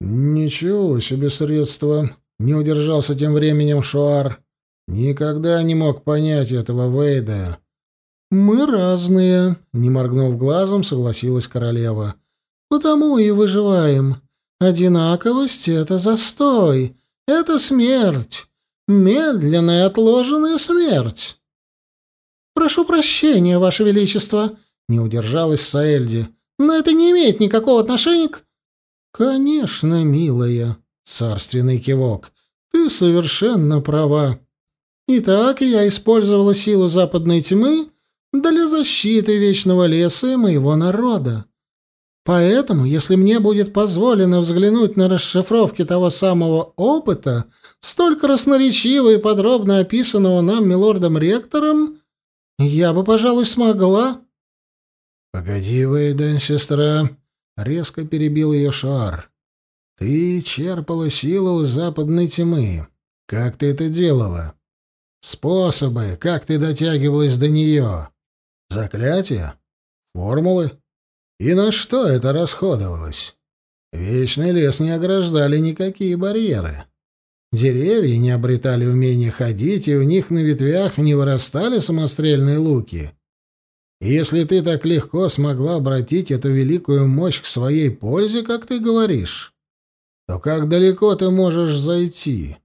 «Ничего себе средства!» — не удержался тем временем Шуар. «Никогда не мог понять этого Вейда. «Мы разные», — не моргнув глазом, согласилась королева. «Потому и выживаем. Одинаковость — это застой, это смерть, медленная отложенная смерть». «Прошу прощения, Ваше Величество», — не удержалась Саэльди. «Но это не имеет никакого отношения к...» «Конечно, милая», — царственный кивок, — «ты совершенно права. Итак, я использовала силу западной тьмы для защиты вечного леса и моего народа. Поэтому, если мне будет позволено взглянуть на расшифровки того самого опыта, столь красноречиво и подробно описанного нам милордом-ректором, я бы, пожалуй, смогла... — Погоди, Вейда, сестра, — резко перебил ее Шуар. — Ты черпала силу западной тьмы. Как ты это делала? Способы, как ты дотягивалась до нее? Заклятия? Формулы? И на что это расходовалось? Вечный лес не ограждали никакие барьеры. Деревья не обретали умения ходить, и у них на ветвях не вырастали самострельные луки. И если ты так легко смогла обратить эту великую мощь к своей пользе, как ты говоришь, то как далеко ты можешь зайти?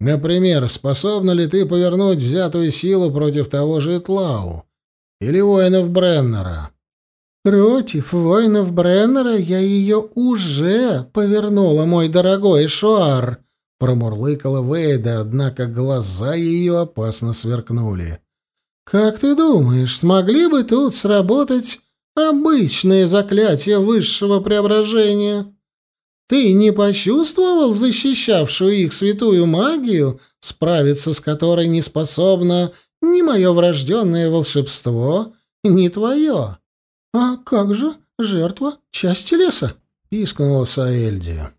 Например, способна ли ты повернуть взятую силу против того же Итлау или воинов Бреннера? Против воинов Бреннера я ее уже повернула, мой дорогой Шуар, промурлыкала Вейда, однако глаза ее опасно сверкнули. Как ты думаешь, смогли бы тут сработать обычные заклятия высшего преображения? Ты не почувствовал защищавшую их святую магию, справиться с которой не способно ни мое врожденное волшебство, ни твое? А как же жертва части леса? — пискнула Саэльди.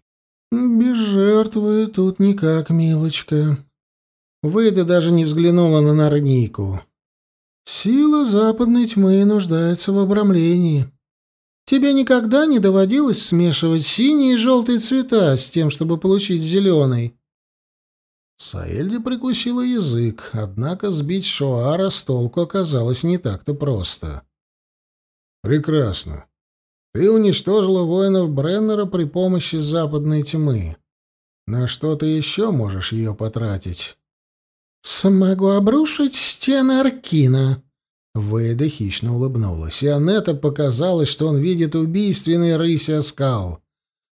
«Без жертвы тут никак, милочка». Выйда даже не взглянула на Нарнику. «Сила западной тьмы нуждается в обрамлении. Тебе никогда не доводилось смешивать синие и желтые цвета с тем, чтобы получить зеленый?» Саэльди прикусила язык, однако сбить Шоара с толку оказалось не так-то просто. «Прекрасно. Ты уничтожила воинов Бреннера при помощи западной тьмы. На что ты еще можешь ее потратить?» «Смогу обрушить стены Аркина», Вейда хищно улыбнулась, и Анетта показалось, что он видит убийственный рыси оскал.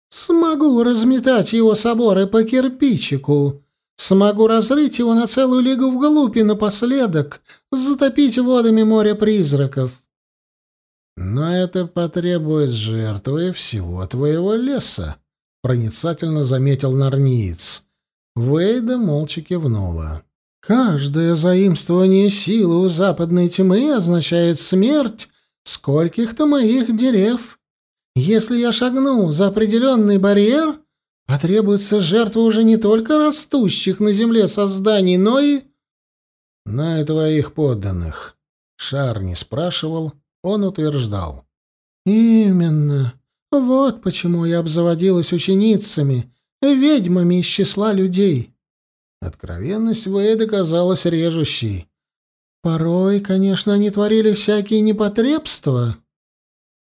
«Смогу разметать его соборы по кирпичику. Смогу разрыть его на целую лигу вглубь и напоследок затопить водами моря призраков». «Но это потребует жертвы всего твоего леса», — проницательно заметил Нарниец. Вейда молча кивнула. Каждое заимствование силы у западной тьмы означает смерть скольких-то моих дерев. Если я шагну за определенный барьер, потребуется жертва уже не только растущих на земле созданий, но и... На твоих подданных. Шар не спрашивал, он утверждал. Именно. Вот почему я обзаводилась ученицами, ведьмами из числа людей. Откровенность Вейда казалась режущей. Порой, конечно, они творили всякие непотребства.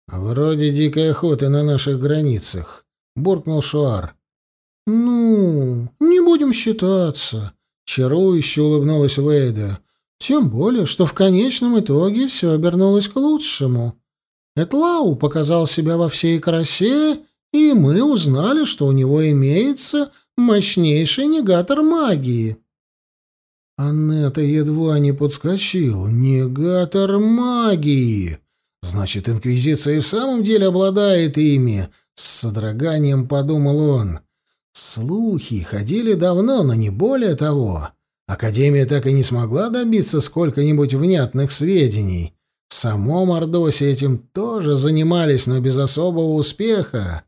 Вроде дикой охоты на наших границах, буркнул Шуар. Ну, не будем считаться, чарующе улыбнулась Вейда. Тем более, что в конечном итоге все обернулось к лучшему. Этлау показал себя во всей красе, и мы узнали, что у него имеется мощнейший негатор магии. Аннета едва не подскочил. Негатор магии! Значит, Инквизиция и в самом деле обладает ими. С содроганием подумал он. Слухи ходили давно, но не более того. Академия так и не смогла добиться сколько-нибудь внятных сведений. В самом Ордосе этим тоже занимались, но без особого успеха.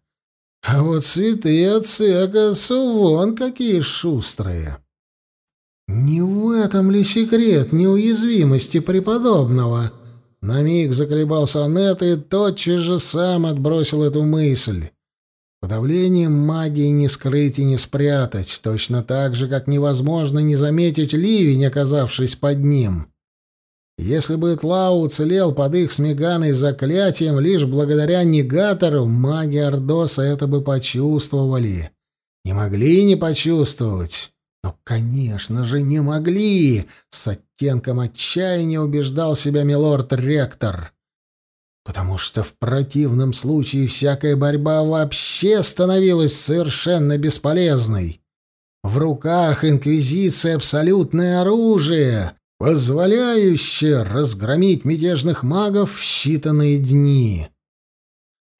А вот святые отцы, оказывается, вон какие шустрые. Не в этом ли секрет неуязвимости преподобного? На миг заколебался Анетта и тотчас же сам отбросил эту мысль. Подавлением магии не скрыть и не спрятать, точно так же, как невозможно не заметить ливень, оказавшись под ним. Если бы Тлау уцелел под их с заклятием лишь благодаря негатору, маги Ордоса это бы почувствовали. Не могли не почувствовать. Но, конечно же, не могли. С оттенком отчаяния убеждал себя милорд-ректор. Потому что в противном случае всякая борьба вообще становилась совершенно бесполезной. В руках Инквизиции абсолютное оружие, позволяющее разгромить мятежных магов в считанные дни.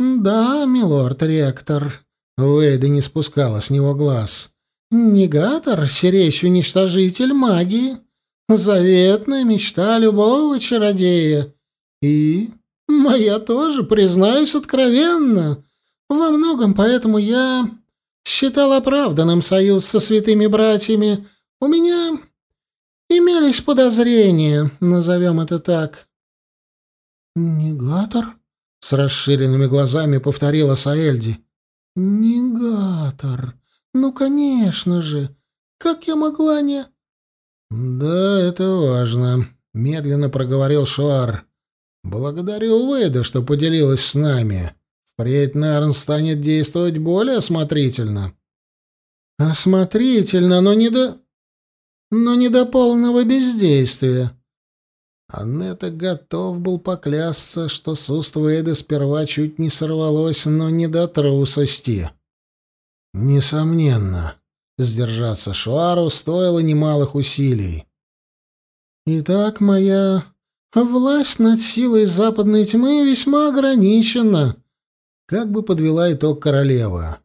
«Да, милорд-ректор», — Вейда не спускала с него глаз, — «негатор — серечь уничтожитель магии, заветная мечта любого чародея. И моя тоже, признаюсь откровенно. Во многом поэтому я считал оправданным союз со святыми братьями. У меня Имелись подозрения, назовем это так. «Негатор?» — с расширенными глазами повторила Саэльди. «Негатор. Ну, конечно же. Как я могла не...» «Да, это важно», — медленно проговорил Шуар. Благодарю Вейда, что поделилась с нами. Впредь Нарн станет действовать более осмотрительно. Осмотрительно, но не до... но не до полного бездействия. Аннета готов был поклясться, что с уст Вейда сперва чуть не сорвалось, но не до трусости. Несомненно, сдержаться Шуару стоило немалых усилий. «Итак, моя власть над силой западной тьмы весьма ограничена», — как бы подвела итог королева.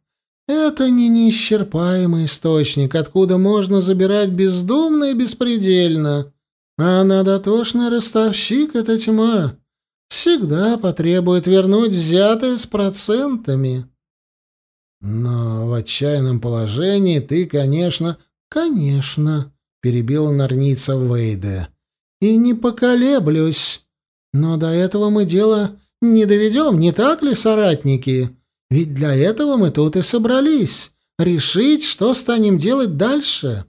«Это не неисчерпаемый источник, откуда можно забирать бездумно и беспредельно». А на дотошный ростовщик — это тьма. Всегда потребует вернуть взятое с процентами. Но в отчаянном положении ты, конечно... Конечно, — перебила Нарница Вейде. И не поколеблюсь. Но до этого мы дело не доведем, не так ли, соратники? Ведь для этого мы тут и собрались. Решить, что станем делать дальше.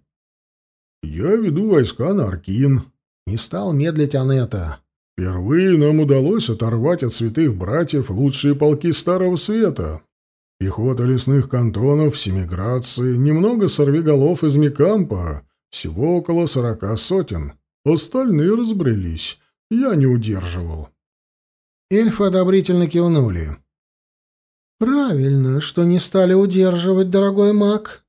— Я веду войска на Аркин, не стал медлить Анетта. «Впервые нам удалось оторвать от святых братьев лучшие полки Старого Света. Пехота лесных кантонов, Семиграции, немного сорвиголов из Микампа, всего около сорока сотен. Остальные разбрелись. Я не удерживал». Эльфы одобрительно кивнули. «Правильно, что не стали удерживать, дорогой маг.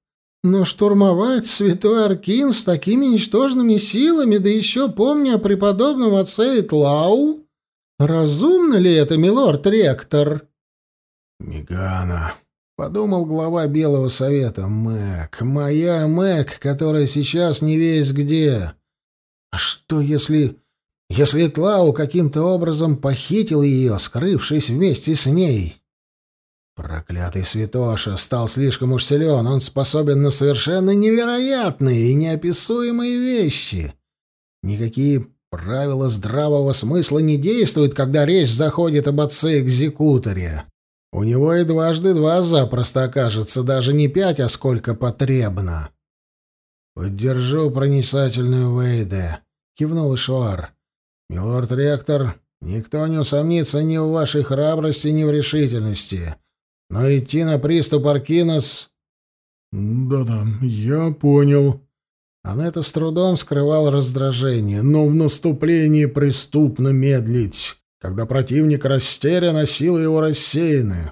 Но штурмовать святой Аркин с такими ничтожными силами, да еще помня о преподобном отце Итлау, разумно ли это, милорд-ректор? Мигана, подумал глава Белого Совета, Мэг, моя Мэг, которая сейчас не весь где. А что если... Если Тлау каким-то образом похитил ее, скрывшись вместе с ней? Проклятый святоша стал слишком уж силен, он способен на совершенно невероятные и неописуемые вещи. Никакие правила здравого смысла не действуют, когда речь заходит об отце-экзекуторе. У него и дважды два запросто окажется, даже не пять, а сколько потребно. «Поддержу проницательную Вейде», — кивнул Ишуар. «Милорд-ректор, никто не усомнится ни в вашей храбрости, ни в решительности». Но идти на приступ Аркинос... Да-да, я понял. Анетта с трудом скрывал раздражение, но в наступлении преступно медлить, когда противник растерян, а силы его рассеяны.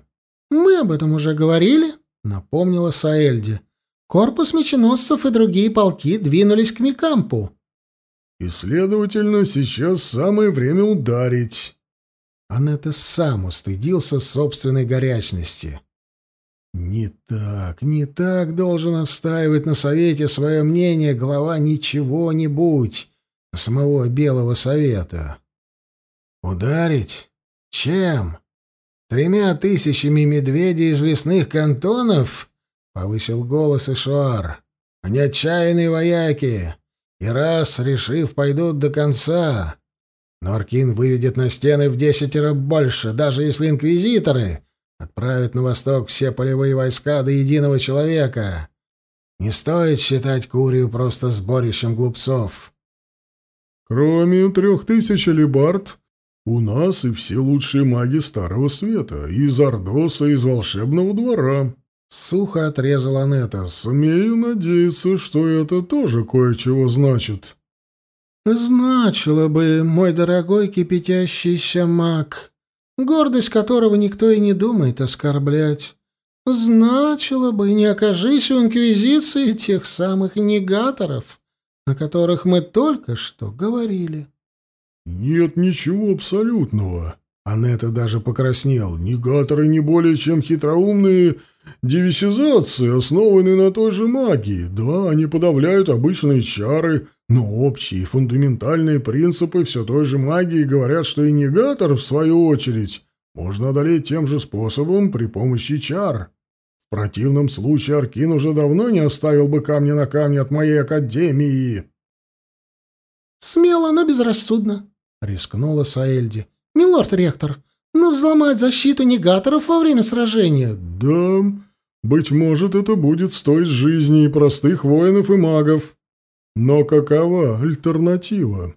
«Мы об этом уже говорили», — напомнила Саэльди. «Корпус меченосцев и другие полки двинулись к Микампу». «И, следовательно, сейчас самое время ударить». Анетта сам устыдился собственной горячности. Не так, не так должен отстаивать на совете свое мнение глава ничего-нибудь, самого Белого Совета. Ударить? Чем? Тремя тысячами медведей из лесных кантонов? Повысил голос Ишуар. Они отчаянные вояки, и раз, решив, пойдут до конца. Но Аркин выведет на стены в десятеро больше, даже если инквизиторы отправят на восток все полевые войска до единого человека. Не стоит считать Курию просто сборищем глупцов. Кроме трех тысяч алибард, у нас и все лучшие маги Старого Света, из Ордоса, из Волшебного двора. Сухо отрезала Анетта. Смею надеяться, что это тоже кое-чего значит. «Значило бы, мой дорогой кипятящийся маг, гордость которого никто и не думает оскорблять. Значило бы, не окажись у Инквизиции тех самых негаторов, о которых мы только что говорили». «Нет ничего абсолютного», Анетта даже покраснел. Негаторы не более чем хитроумные девисизации, основанные на той же магии. Да, они подавляют обычные чары, но общие фундаментальные принципы все той же магии говорят, что и негатор, в свою очередь, можно одолеть тем же способом при помощи чар. В противном случае Аркин уже давно не оставил бы камня на камне от моей академии. «Смело, но безрассудно», — рискнула Саэльди. «Милорд-ректор, но взломать защиту негаторов во время сражения...» «Да, быть может, это будет стоить жизни и простых воинов и магов. Но какова альтернатива?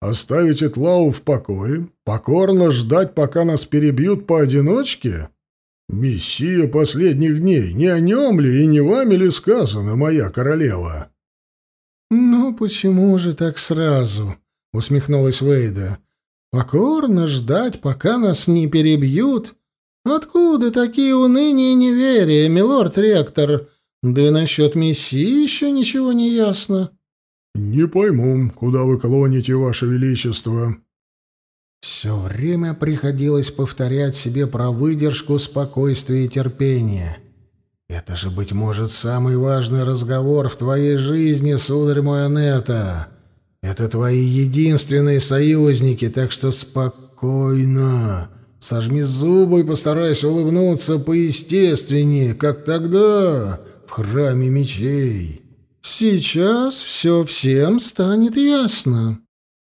Оставить Этлау в покое? Покорно ждать, пока нас перебьют поодиночке? Мессия последних дней, не о нем ли и не вами ли сказано, моя королева?» «Ну почему же так сразу?» — усмехнулась Вейда. «Покорно ждать, пока нас не перебьют? Откуда такие уныния и неверия, милорд-ректор? Да и насчет Мессии еще ничего не ясно». «Не пойму, куда вы клоните, ваше величество». Все время приходилось повторять себе про выдержку, спокойствие и терпение. Это же, быть может, самый важный разговор в твоей жизни, сударь мой Анетта. Это твои единственные союзники, так что спокойно. Сожми зубы и постарайся улыбнуться поестественнее, как тогда, в храме мечей. Сейчас все всем станет ясно,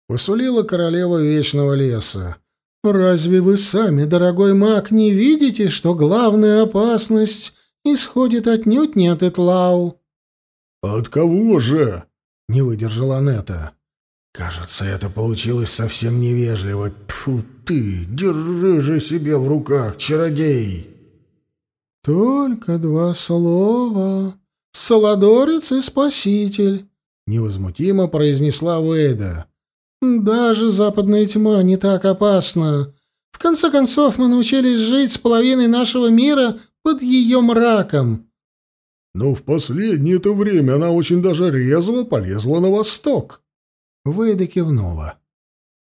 посулила королева Вечного леса. Разве вы сами, дорогой маг, не видите, что главная опасность исходит отнюдь не от Этлау? От кого же? не выдержала Нета. Кажется, это получилось совсем невежливо. Тьфу ты, держи же себе в руках, чародей. Только два слова. Саладорец и спаситель, невозмутимо произнесла Вейда. Даже западная тьма не так опасна. В конце концов, мы научились жить с половиной нашего мира под ее мраком. Но в последнее-то время она очень даже резво полезла на восток. Вейда кивнула.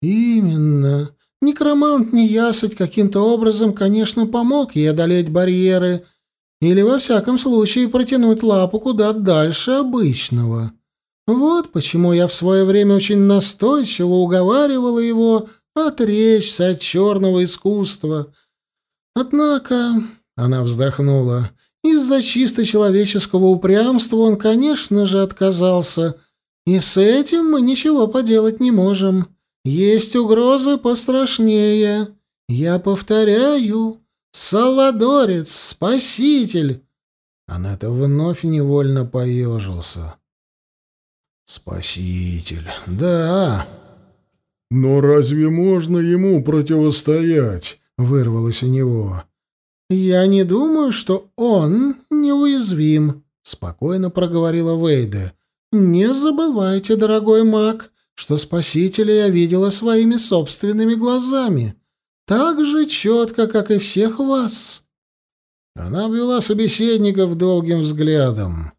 Именно. Некромант неясыть каким-то образом, конечно, помог ей одолеть барьеры или, во всяком случае, протянуть лапу куда дальше обычного. Вот почему я в свое время очень настойчиво уговаривала его отречься от черного искусства. Однако, — она вздохнула, — из-за чисто человеческого упрямства он, конечно же, отказался, и с этим мы ничего поделать не можем. Есть угрозы пострашнее. Я повторяю, Саладорец, спаситель. Она-то вновь невольно поежился. Спаситель, да. Но разве можно ему противостоять? Вырвалось у него. Я не думаю, что он неуязвим, спокойно проговорила Вейда. Не забывайте, дорогой маг, что Спасителя я видела своими собственными глазами, так же четко, как и всех вас. Она обвела собеседников долгим взглядом.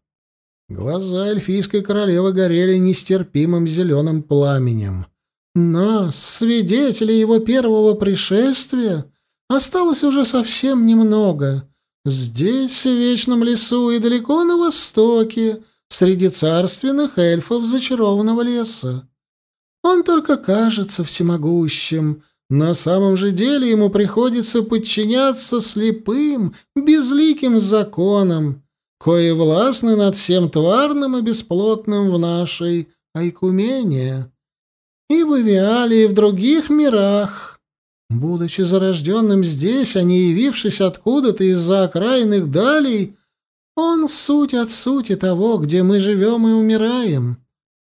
Глаза эльфийской королевы горели нестерпимым зеленым пламенем. Нас, свидетелей его первого пришествия, осталось уже совсем немного. Здесь, в Вечном лесу и далеко на востоке, среди царственных эльфов зачарованного леса. Он только кажется всемогущим, на самом же деле ему приходится подчиняться слепым, безликим законам, кои властны над всем тварным и бесплотным в нашей Айкумене. И в Ивиале, и в других мирах. Будучи зарожденным здесь, а не явившись откуда-то из-за окраинных далей, он суть от сути того, где мы живем и умираем.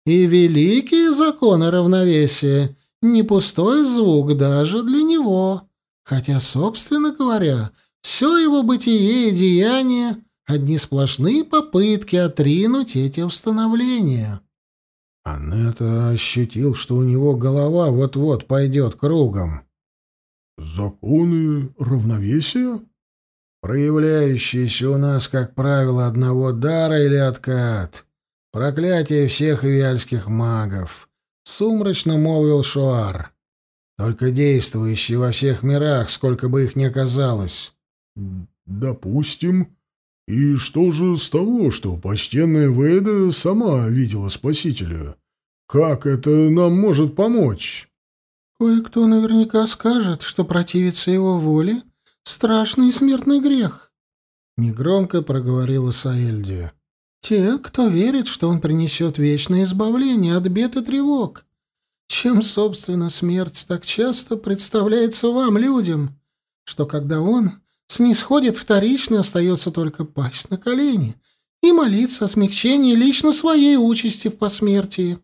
И великие законы равновесия — не пустой звук даже для него, хотя, собственно говоря, все его бытие и деяние — одни сплошные попытки отринуть эти установления. Анетта ощутил, что у него голова вот-вот пойдет кругом. «Законы равновесия?» «Проявляющиеся у нас, как правило, одного дара или откат. Проклятие всех ивиальских магов, сумрачно молвил Шуар. Только действующие во всех мирах, сколько бы их ни оказалось. Допустим. И что же с того, что почтенная Веда сама видела спасителя? Как это нам может помочь? Кое-кто наверняка скажет, что противиться его воле — страшный смертный грех. Негромко проговорила Саэльдия. Те, кто верит, что он принесет вечное избавление от бед и тревог. Чем, собственно, смерть так часто представляется вам, людям, что когда он снисходит вторично, остается только пасть на колени и молиться о смягчении лично своей участи в посмертии.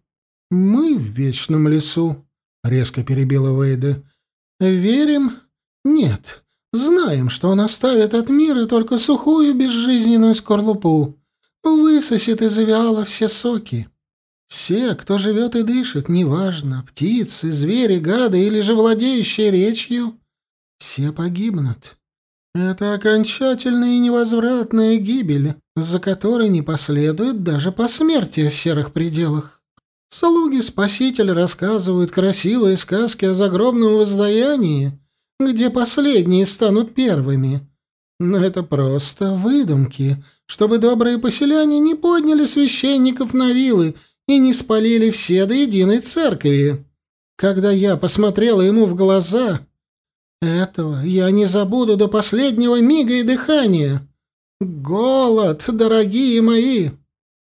Мы в вечном лесу — резко перебила Вейда. «Верим? Нет. Знаем, что он оставит от мира только сухую безжизненную скорлупу. Высосет из Авиала все соки. Все, кто живет и дышит, неважно, птицы, звери, гады или же владеющие речью, все погибнут. Это окончательная и невозвратная гибель, за которой не последует даже посмертие в серых пределах. Слуги Спасителя рассказывают красивые сказки о загробном воздаянии, где последние станут первыми. Но это просто выдумки, чтобы добрые поселяне не подняли священников на вилы и не спалили все до единой церкви. Когда я посмотрела ему в глаза, этого я не забуду до последнего мига и дыхания. Голод, дорогие мои,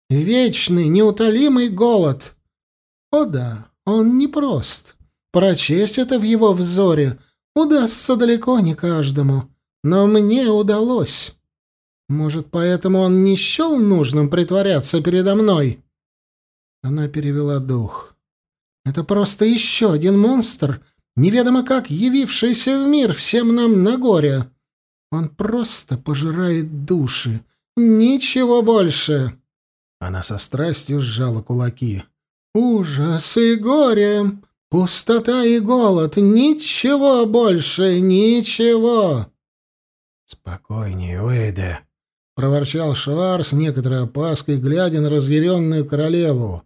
вечный, неутолимый голод. О да, он непрост. Прочесть это в его взоре удастся далеко не каждому. Но мне удалось. Может, поэтому он не счел нужным притворяться передо мной?» Она перевела дух. «Это просто еще один монстр, неведомо как явившийся в мир всем нам на горе. Он просто пожирает души. Ничего больше!» Она со страстью сжала кулаки. «Ужас и горе, пустота и голод, ничего больше, ничего!» «Спокойнее, Уэйде», — проворчал Швар с некоторой опаской, глядя на разъяренную королеву.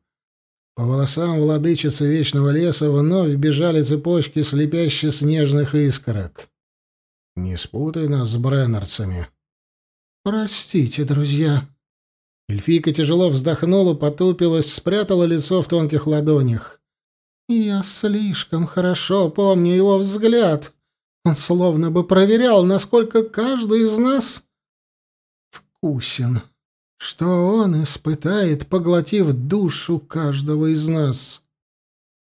По волосам владычицы Вечного Леса вновь бежали цепочки слепящих снежных искорок. «Не спутай нас с бреннерцами». «Простите, друзья». Эльфийка тяжело вздохнула, потупилась, спрятала лицо в тонких ладонях. «Я слишком хорошо помню его взгляд». Он словно бы проверял, насколько каждый из нас вкусен, что он испытает, поглотив душу каждого из нас.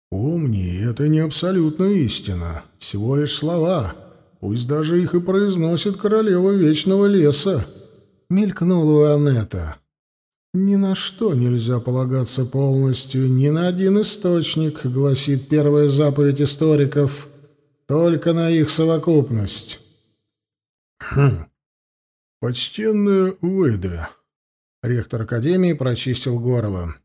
Помни, это не абсолютная истина, всего лишь слова, пусть даже их и произносит королева Вечного Леса. Мелькнула у Анетта. «Ни на что нельзя полагаться полностью, ни на один источник», — гласит первая заповедь историков — только на их совокупность. Хм. Почтенная Уэйда. Ректор Академии прочистил горло.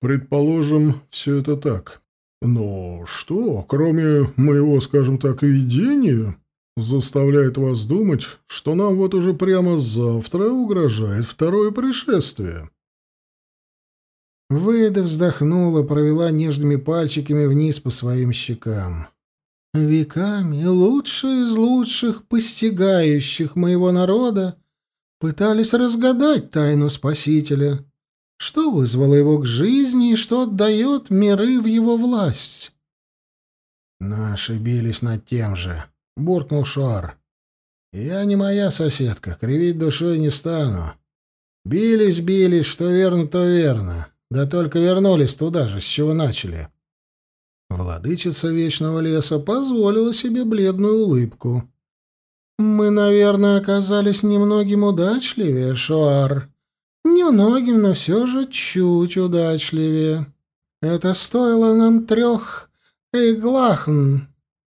Предположим, все это так. Но что, кроме моего, скажем так, видения, заставляет вас думать, что нам вот уже прямо завтра угрожает второе пришествие? Выда вздохнула, провела нежными пальчиками вниз по своим щекам. Веками лучшие из лучших постигающих моего народа пытались разгадать тайну Спасителя, что вызвало его к жизни и что отдает миры в его власть. «Наши бились над тем же», — буркнул Шуар. «Я не моя соседка, кривить душой не стану. Бились, бились, что верно, то верно. Да только вернулись туда же, с чего начали». Владычица Вечного Леса позволила себе бледную улыбку. «Мы, наверное, оказались немногим удачливее, Шуар. Немногим, но все же чуть удачливее. Это стоило нам трех Эйглахн.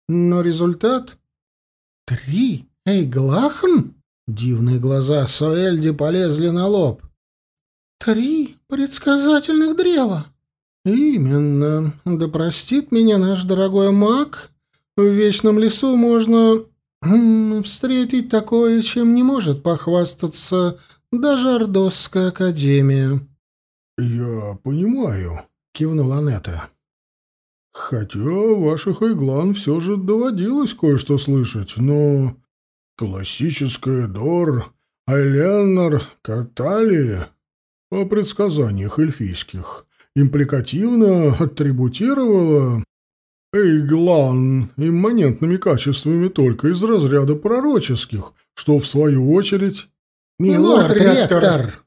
Но результат — три Эйглахн?» Дивные глаза Соэльди полезли на лоб. «Три предсказательных древа!» «Именно. Да простит меня наш дорогой маг. В Вечном лесу можно встретить такое, чем не может похвастаться даже Ордосская академия». «Я понимаю», — кивнула Анетта. «Хотя ваших Иглан все же доводилось кое-что слышать, но классическая Дор, Айленнер, Катали о предсказаниях эльфийских» импликативно аттрибутировала Эйглан имманентными качествами только из разряда пророческих, что, в свою очередь... «Милорд ректор!»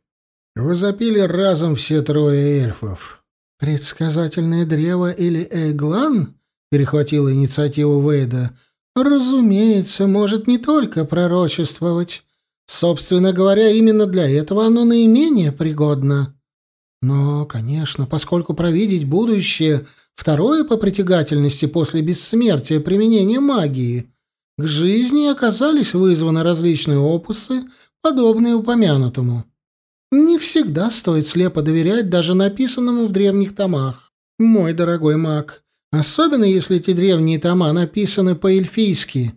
Возопили разом все трое эльфов. «Предсказательное древо или Эйглан?» — перехватила инициативу Вейда. «Разумеется, может не только пророчествовать. Собственно говоря, именно для этого оно наименее пригодно». Но, конечно, поскольку провидеть будущее второе по притягательности после бессмертия применения магии, к жизни оказались вызваны различные опусы, подобные упомянутому. Не всегда стоит слепо доверять даже написанному в древних томах. Мой дорогой маг, особенно если эти древние тома написаны по-эльфийски.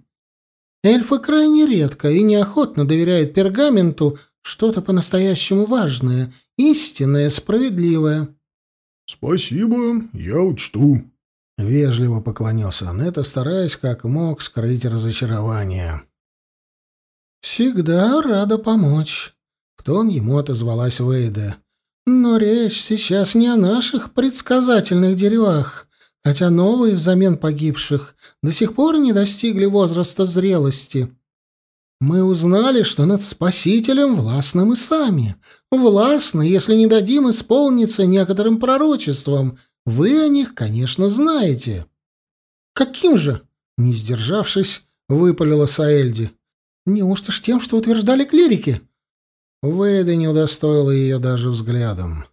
Эльфы крайне редко и неохотно доверяют пергаменту что-то по-настоящему важное, истинное, справедливое. «Спасибо, я учту», — вежливо поклонился Анетта, стараясь как мог скрыть разочарование. «Всегда рада помочь», — в тон ему отозвалась Вейда. «Но речь сейчас не о наших предсказательных деревах, хотя новые взамен погибших до сих пор не достигли возраста зрелости. Мы узнали, что над Спасителем властны мы сами, властны, если не дадим исполниться некоторым пророчествам. Вы о них, конечно, знаете. Каким же? Не сдержавшись, выпалила Саэльди. Неужто ж тем, что утверждали клирики? Вейда не удостоила ее даже взглядом.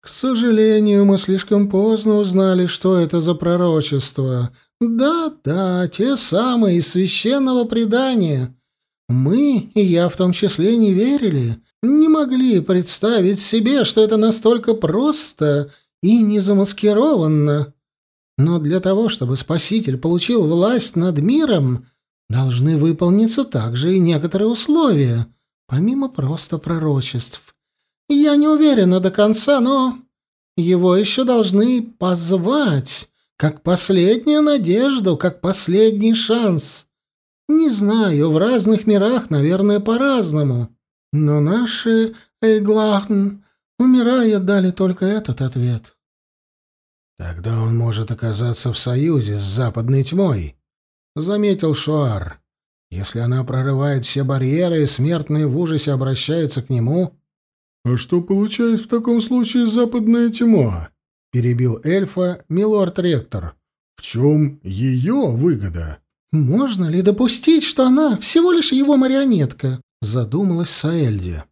К сожалению, мы слишком поздно узнали, что это за пророчество. Да-да, те самые из священного предания. Мы, и я в том числе, не верили, не могли представить себе, что это настолько просто и не замаскированно. Но для того, чтобы Спаситель получил власть над миром, должны выполниться также и некоторые условия, помимо просто пророчеств. Я не уверена до конца, но его еще должны позвать, как последнюю надежду, как последний шанс. Не знаю, в разных мирах, наверное, по-разному. Но наши Эйглахн, умирая, дали только этот ответ. Тогда он может оказаться в союзе с западной тьмой, заметил Шуар. Если она прорывает все барьеры, и смертные в ужасе обращаются к нему... — А что получает в таком случае западная тьма? — перебил эльфа милорд-ректор. — В чем ее выгода? «Можно ли допустить, что она всего лишь его марионетка?» — задумалась Саэльди.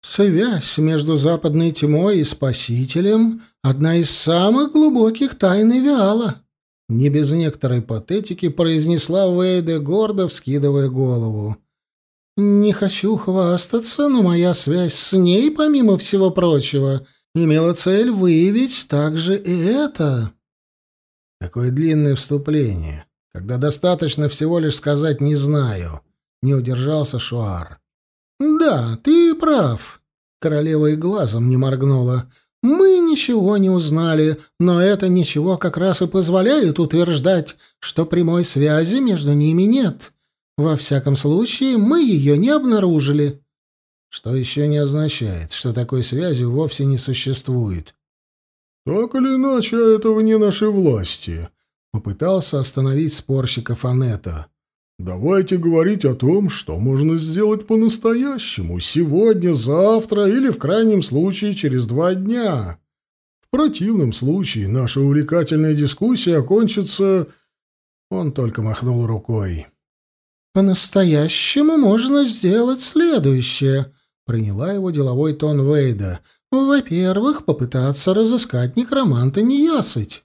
«Связь между западной тьмой и Спасителем — одна из самых глубоких тайн Виала», — не без некоторой патетики произнесла Вейде, гордо вскидывая голову. «Не хочу хвастаться, но моя связь с ней, помимо всего прочего, имела цель выявить также и это». Какое длинное вступление когда достаточно всего лишь сказать «не знаю», — не удержался Шуар. «Да, ты прав», — королева и глазом не моргнула. «Мы ничего не узнали, но это ничего как раз и позволяет утверждать, что прямой связи между ними нет. Во всяком случае, мы ее не обнаружили». Что еще не означает, что такой связи вовсе не существует. «Так или иначе, этого не нашей власти», Попытался остановить спорщика Фанета. «Давайте говорить о том, что можно сделать по-настоящему, сегодня, завтра или, в крайнем случае, через два дня. В противном случае наша увлекательная дискуссия окончится...» Он только махнул рукой. «По-настоящему можно сделать следующее», — приняла его деловой тон Вейда. «Во-первых, попытаться разыскать некроманта неясыть.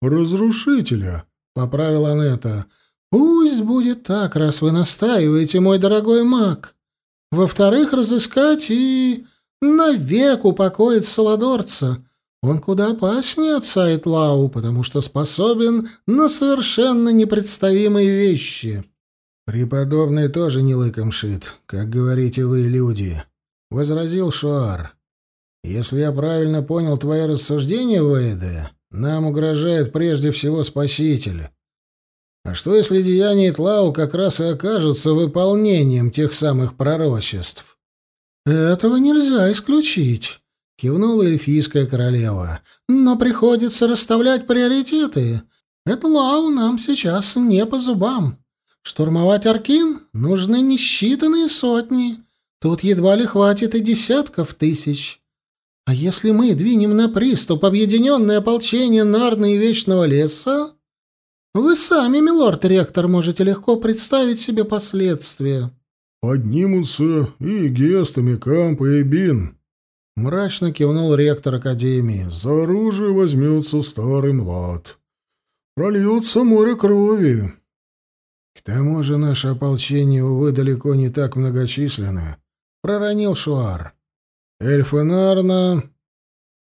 «Разрушителя», — поправила Анетта. «Пусть будет так, раз вы настаиваете, мой дорогой маг. Во-вторых, разыскать и навек упокоить Саладорца. Он куда опаснее отца Итлау, потому что способен на совершенно непредставимые вещи». «Преподобный тоже не лыком шит, как говорите вы, люди», — возразил Шуар. «Если я правильно понял твое рассуждение, Вейде, нам угрожает прежде всего Спаситель. А что, если деяния Тлау как раз и окажутся выполнением тех самых пророчеств? «Этого нельзя исключить», — кивнула эльфийская королева. «Но приходится расставлять приоритеты. Этлау нам сейчас не по зубам. Штурмовать Аркин нужны несчитанные сотни. Тут едва ли хватит и десятков тысяч. А если мы двинем на приступ объединенное ополчение Нарны и Вечного Леса, вы сами, милорд-ректор, можете легко представить себе последствия. Поднимутся и Гест, и и Бин. Мрачно кивнул ректор Академии. За оружие возьмется старый млад. прольется море крови. К тому же наше ополчение, увы, далеко не так многочисленно, — проронил Шуар. Эльфы Нарна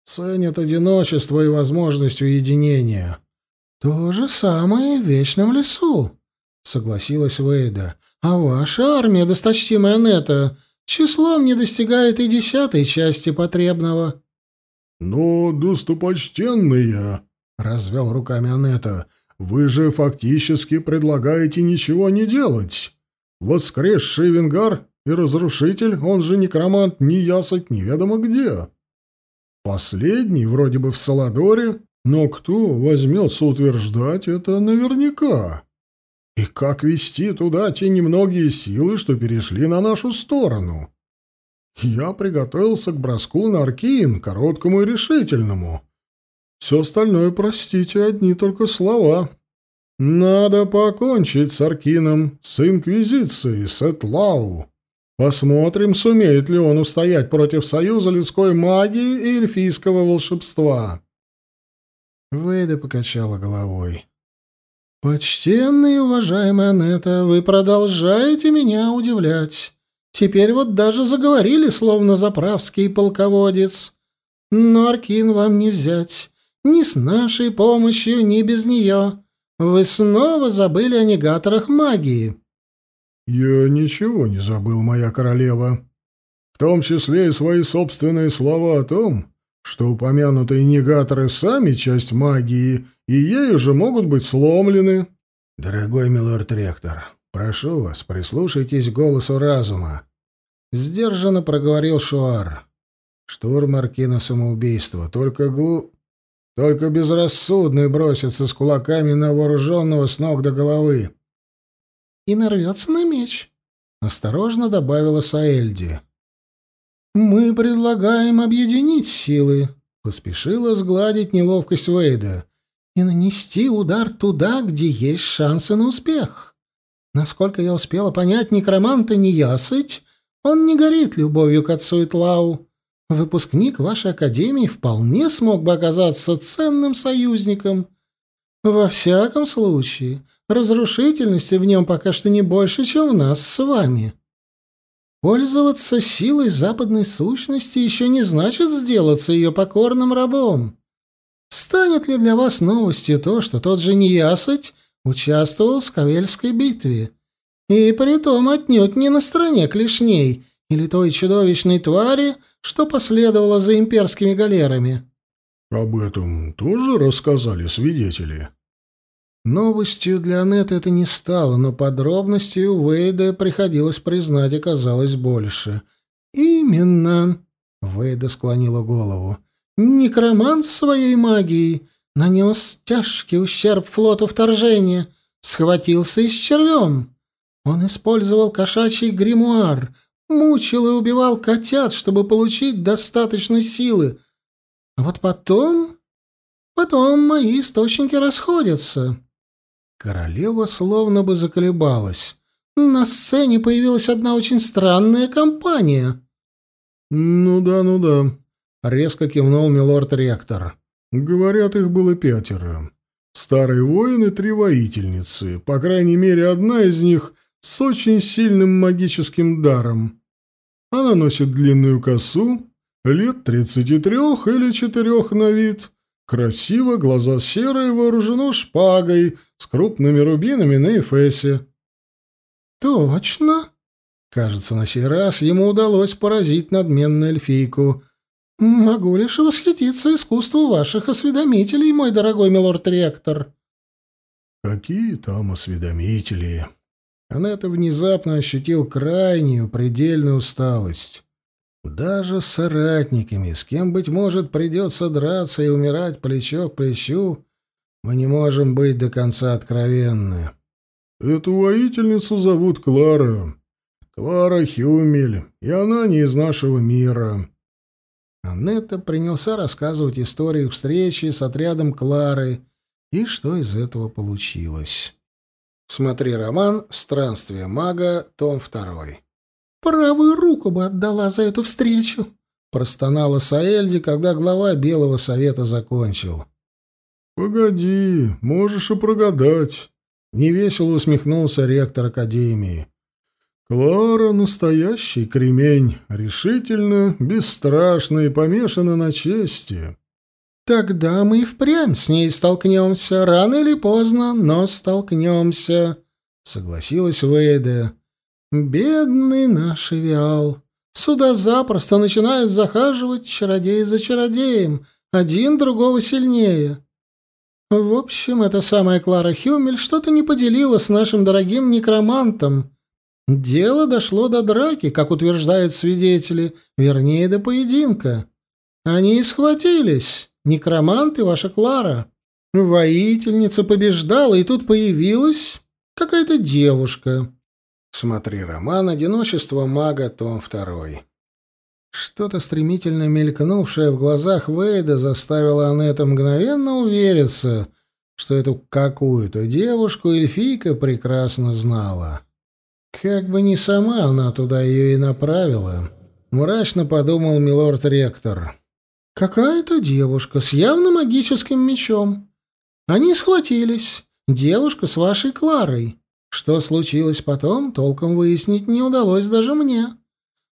ценят одиночество и возможность уединения. — То же самое в Вечном лесу, — согласилась Вейда. — А ваша армия, досточтимая Нета, числом не достигает и десятой части потребного. — Но, достопочтенные, — развел руками Анетта, — вы же фактически предлагаете ничего не делать. Воскресший Венгар и Разрушитель, он же некромант, не ясать неведомо где. Последний вроде бы в Саладоре, но кто возьмется утверждать это наверняка? И как вести туда те немногие силы, что перешли на нашу сторону? Я приготовился к броску на Аркин, короткому и решительному. Все остальное, простите, одни только слова. Надо покончить с Аркином, с Инквизицией, с Этлау. Посмотрим, сумеет ли он устоять против союза людской магии и эльфийского волшебства. Вейда покачала головой. «Почтенный и уважаемый Анетта, вы продолжаете меня удивлять. Теперь вот даже заговорили, словно заправский полководец. Но Аркин вам не взять. Ни с нашей помощью, ни без нее. Вы снова забыли о негаторах магии». «Я ничего не забыл, моя королева. В том числе и свои собственные слова о том, что упомянутые негаторы сами часть магии, и ею же могут быть сломлены». «Дорогой милорд-ректор, прошу вас, прислушайтесь к голосу разума», — сдержанно проговорил Шуар. «Штурм Аркина самоубийство. Только глу... Только безрассудный бросится с кулаками на вооруженного с ног до головы и нарвется на меч», — осторожно добавила Саэльди. «Мы предлагаем объединить силы», — поспешила сгладить неловкость Вейда, «и нанести удар туда, где есть шансы на успех. Насколько я успела понять некроманта Неясыть, он не горит любовью к отцу Итлау. Выпускник вашей академии вполне смог бы оказаться ценным союзником. Во всяком случае, Разрушительности в нем пока что не больше, чем в нас с вами. Пользоваться силой западной сущности еще не значит сделаться ее покорным рабом. Станет ли для вас новостью то, что тот же Неясыть участвовал в Скавельской битве? И притом отнюдь не на стороне клешней или той чудовищной твари, что последовало за имперскими галерами. — Об этом тоже рассказали свидетели? Новостью для Аннет это не стало, но подробностей у Вейда приходилось признать оказалось больше. «Именно», — Вейда склонила голову, — «некромант своей магией нанес тяжкий ущерб флоту вторжения, схватился и с червем. Он использовал кошачий гримуар, мучил и убивал котят, чтобы получить достаточно силы. А вот потом... Потом мои источники расходятся». Королева словно бы заколебалась. На сцене появилась одна очень странная компания. «Ну да, ну да», — резко кивнул милорд-ректор. «Говорят, их было пятеро. Старые воины — три воительницы, по крайней мере, одна из них с очень сильным магическим даром. Она носит длинную косу, лет тридцати трех или четырех на вид, Красиво, глаза серые, вооружено шпагой с крупными рубинами на эфесе. «Точно!» Кажется, на сей раз ему удалось поразить надменную эльфийку. «Могу лишь восхититься искусству ваших осведомителей, мой дорогой милорд-ректор». «Какие там осведомители?» Это внезапно ощутил крайнюю, предельную усталость. Даже с соратниками, с кем, быть может, придется драться и умирать плечо к плечу, мы не можем быть до конца откровенны. Эту воительницу зовут Клара. Клара Хюмель, и она не из нашего мира. Аннетта принялся рассказывать историю встречи с отрядом Клары и что из этого получилось. Смотри роман «Странствие мага», том второй. «Правую руку бы отдала за эту встречу», — простонала Саэльди, когда глава Белого Совета закончил. Погоди, можешь и прогадать. Невесело усмехнулся ректор Академии. Клара — настоящий кремень, решительно, бесстрашно и помешана на чести. Тогда мы и впрямь с ней столкнемся, рано или поздно, но столкнемся, — согласилась Вейда. Бедный наш Виал. Сюда запросто начинают захаживать чародей за чародеем, один другого сильнее. В общем, эта самая Клара Хюмель что-то не поделила с нашим дорогим некромантом. Дело дошло до драки, как утверждают свидетели, вернее, до поединка. Они и схватились, некромант и ваша Клара. Воительница побеждала, и тут появилась какая-то девушка. Смотри роман «Одиночество мага», том второй. Что-то стремительно мелькнувшее в глазах Вейда заставило Анетта мгновенно увериться, что эту какую-то девушку эльфийка прекрасно знала. Как бы ни сама она туда ее и направила, мрачно подумал милорд-ректор. «Какая-то девушка с явно магическим мечом. Они схватились. Девушка с вашей Кларой. Что случилось потом, толком выяснить не удалось даже мне.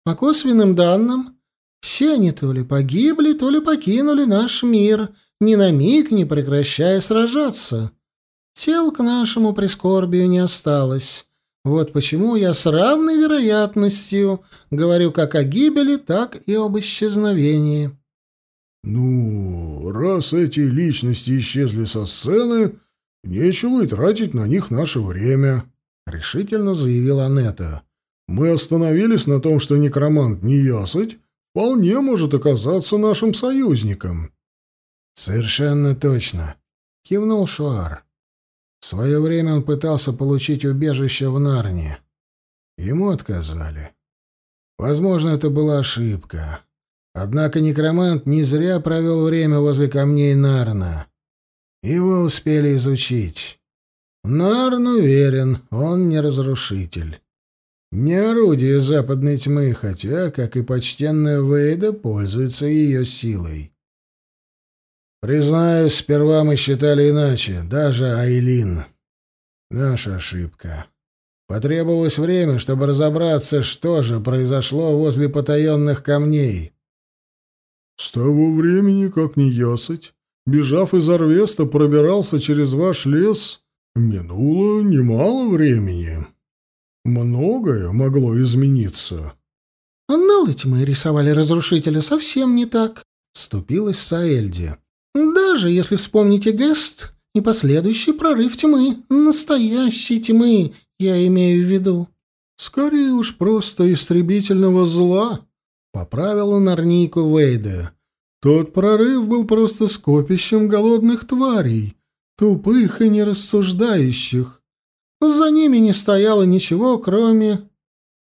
По косвенным данным, все они то ли погибли, то ли покинули наш мир, ни на миг не прекращая сражаться. Тел к нашему прискорбию не осталось. Вот почему я с равной вероятностью говорю как о гибели, так и об исчезновении. «Ну, раз эти личности исчезли со сцены, нечего и тратить на них наше время», — решительно заявила Анетта. «Мы остановились на том, что некромант неясыть вполне может оказаться нашим союзником». «Совершенно точно», — кивнул Шуар. В свое время он пытался получить убежище в Нарне. Ему отказали. Возможно, это была ошибка. Однако некромант не зря провел время возле камней Нарна. Его успели изучить. Нарн уверен, он не разрушитель. Не орудие западной тьмы, хотя, как и почтенная Вейда, пользуется ее силой. Признаюсь, сперва мы считали иначе, даже Айлин. Наша ошибка. Потребовалось время, чтобы разобраться, что же произошло возле потаенных камней. С того времени, как не ясать, бежав из Арвеста, пробирался через ваш лес, минуло немало времени. Многое могло измениться. — Анналы тьмы рисовали разрушителя совсем не так, — вступилась Саэльди. Даже если вспомните Гест и последующий прорыв тьмы, настоящей тьмы, я имею в виду. Скорее уж просто истребительного зла, поправила Нарнику Вейда. Тот прорыв был просто скопищем голодных тварей, тупых и нерассуждающих. За ними не стояло ничего, кроме...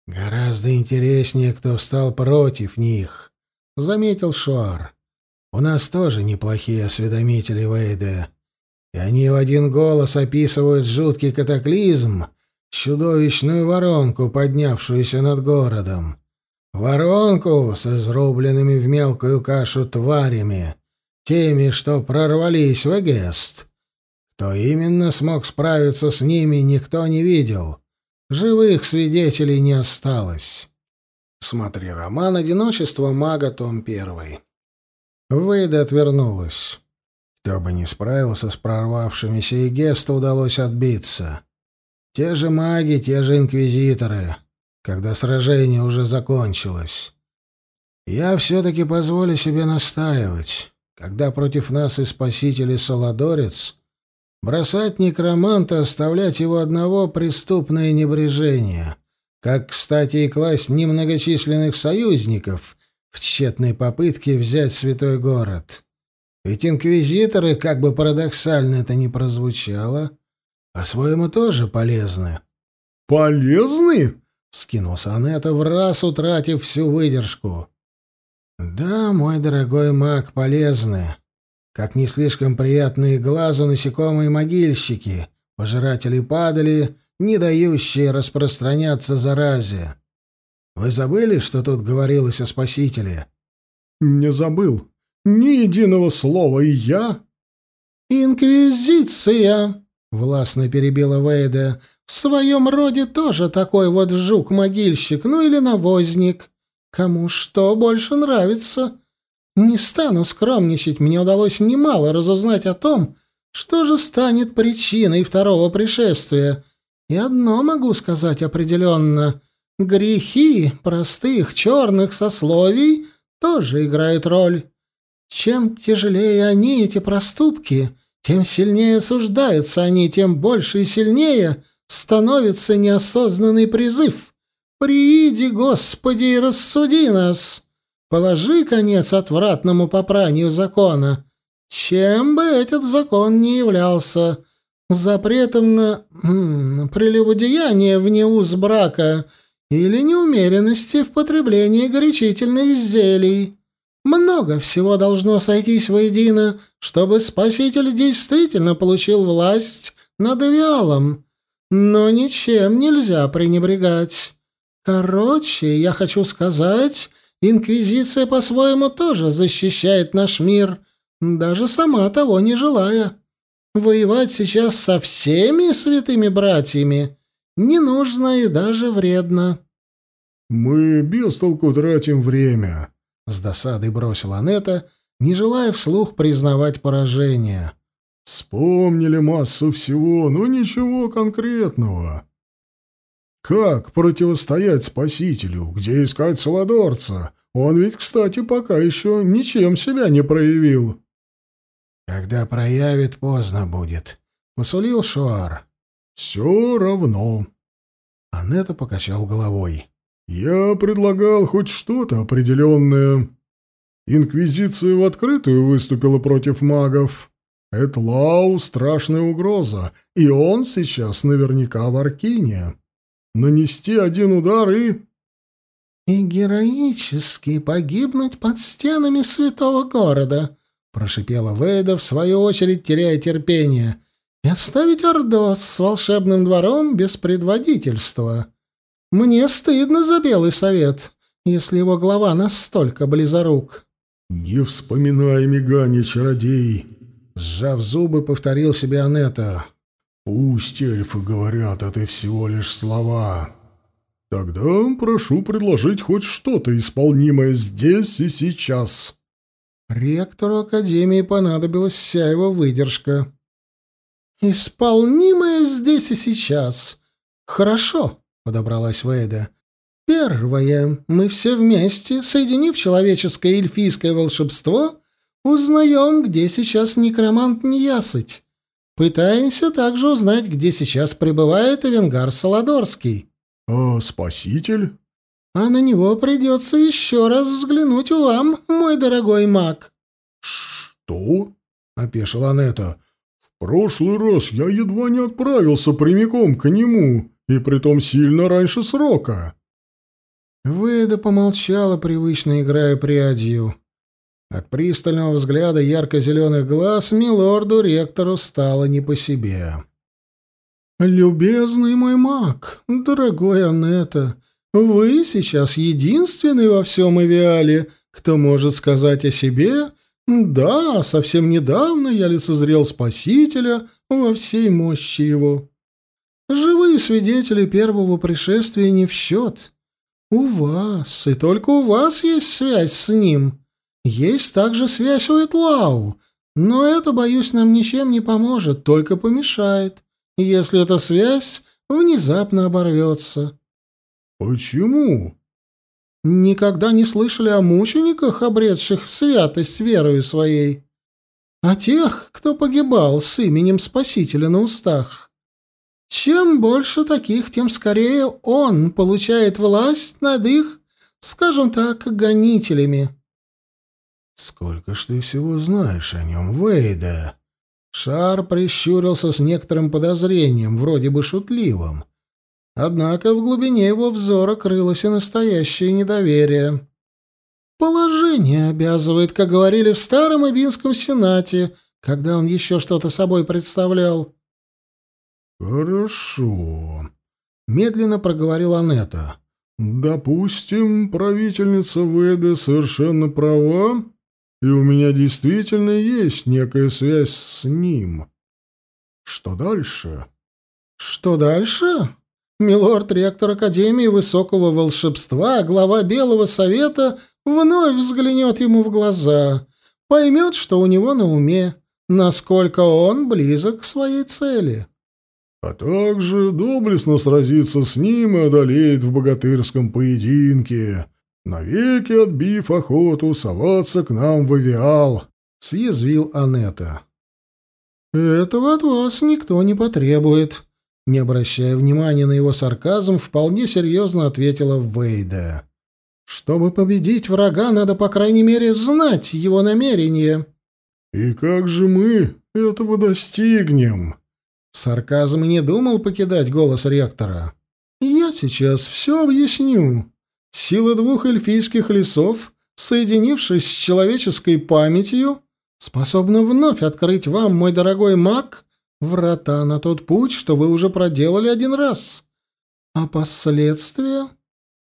«Гораздо интереснее, кто встал против них», — заметил Шуар. У нас тоже неплохие осведомители Вейде, и они в один голос описывают жуткий катаклизм, чудовищную воронку, поднявшуюся над городом. Воронку с изрубленными в мелкую кашу тварями, теми, что прорвались в Эгест. Кто именно смог справиться с ними, никто не видел. Живых свидетелей не осталось. Смотри роман «Одиночество мага», том первый. Вейда отвернулась. Кто бы не справился с прорвавшимися, и Гесту удалось отбиться. Те же маги, те же инквизиторы, когда сражение уже закончилось. Я все-таки позволю себе настаивать. Когда против нас и спаситель, и Солодорец, бросать некроманта, оставлять его одного — преступное небрежение. Как, кстати, и класть немногочисленных союзников — в тщетной попытке взять святой город. Ведь инквизиторы, как бы парадоксально это ни прозвучало, по-своему тоже полезны. «Полезны?» — вскинулся Анетта, в раз утратив всю выдержку. «Да, мой дорогой маг, полезны. Как не слишком приятные глазу насекомые-могильщики, пожиратели падали, не дающие распространяться заразе. Вы забыли, что тут говорилось о Спасителе? Не забыл. Ни единого слова, и я... «Инквизиция!» — властно перебила Вейда. «В своем роде тоже такой вот жук-могильщик, ну или навозник. Кому что больше нравится. Не стану скромничать, мне удалось немало разузнать о том, что же станет причиной второго пришествия. И одно могу сказать определенно. Грехи простых черных сословий тоже играют роль. Чем тяжелее они, эти проступки, тем сильнее осуждаются они, тем больше и сильнее становится неосознанный призыв. «Прииди, Господи, и рассуди нас! Положи конец отвратному попранию закона, чем бы этот закон ни являлся, запретом на м, прелюбодеяние вне уз брака или неумеренности в потреблении горячительных зелий. Много всего должно сойтись воедино, чтобы Спаситель действительно получил власть над Авиалом, но ничем нельзя пренебрегать. Короче, я хочу сказать, Инквизиция по-своему тоже защищает наш мир, даже сама того не желая. Воевать сейчас со всеми святыми братьями не нужно и даже вредно. «Мы без толку тратим время», — с досадой бросила Анетта, не желая вслух признавать поражение. «Вспомнили массу всего, но ничего конкретного. Как противостоять Спасителю? Где искать Саладорца? Он ведь, кстати, пока еще ничем себя не проявил». «Когда проявит, поздно будет», — посулил Шуар. «Все равно». Анетта покачал головой. «Я предлагал хоть что-то определенное. Инквизиция в открытую выступила против магов. Этлау — страшная угроза, и он сейчас наверняка в Аркине. Нанести один удар и...» «И героически погибнуть под стенами святого города», прошипела Вейда, в свою очередь теряя терпение, и оставить Ордос с волшебным двором без предводительства. Мне стыдно за Белый Совет, если его глава настолько близорук. «Не вспоминай мигание чародей!» Сжав зубы, повторил себе Анетта. «Пусть эльфы говорят, это всего лишь слова. Тогда прошу предложить хоть что-то исполнимое здесь и сейчас». Ректору Академии понадобилась вся его выдержка. «Исполнимое здесь и сейчас. Хорошо», — подобралась Вейда. «Первое. Мы все вместе, соединив человеческое и эльфийское волшебство, узнаем, где сейчас некромант Ньясыть. Пытаемся также узнать, где сейчас пребывает Эвенгар Саладорский». «А спаситель?» а на него придется еще раз взглянуть вам, мой дорогой маг». «Что?» — опешила Анетта. «В прошлый раз я едва не отправился прямиком к нему, и притом сильно раньше срока». Веда помолчала, привычно играя прядью. От пристального взгляда ярко-зеленых глаз милорду-ректору стало не по себе. «Любезный мой маг, дорогой Анетта, вы сейчас единственный во всем Эвиале, кто может сказать о себе «Да, совсем недавно я лицезрел Спасителя во всей мощи его». Живые свидетели первого пришествия не в счет. У вас, и только у вас есть связь с ним. Есть также связь у Этлау, но это, боюсь, нам ничем не поможет, только помешает, если эта связь внезапно оборвется. «Почему?» «Никогда не слышали о мучениках, обретших святость верою своей, о тех, кто погибал с именем Спасителя на устах. Чем больше таких, тем скорее он получает власть над их, скажем так, гонителями». «Сколько ж ты всего знаешь о нем, Вейда?» Шар прищурился с некоторым подозрением, вроде бы шутливым. Однако в глубине его взора крылось и настоящее недоверие. «Положение обязывает, как говорили в старом Ибинском сенате, когда он еще что-то собой представлял». «Хорошо», — медленно проговорила Анетта. «Допустим, правительница Веды совершенно права, и у меня действительно есть некая связь с ним. Что дальше? Что дальше? Милорд-ректор Академии Высокого Волшебства, глава Белого Совета, вновь взглянет ему в глаза, поймет, что у него на уме, насколько он близок к своей цели. А также доблестно сразиться с ним и одолеет в богатырском поединке, навеки отбив охоту соваться к нам в авиал, — съязвил Анетта. «Этого от вас никто не потребует», не обращая внимания на его сарказм, вполне серьезно ответила Вейда. «Чтобы победить врага, надо, по крайней мере, знать его намерения». «И как же мы этого достигнем?» Сарказм не думал покидать голос ректора. «Я сейчас все объясню. Сила двух эльфийских лесов, соединившись с человеческой памятью, способна вновь открыть вам, мой дорогой маг, Врата на тот путь, что вы уже проделали один раз. А последствия?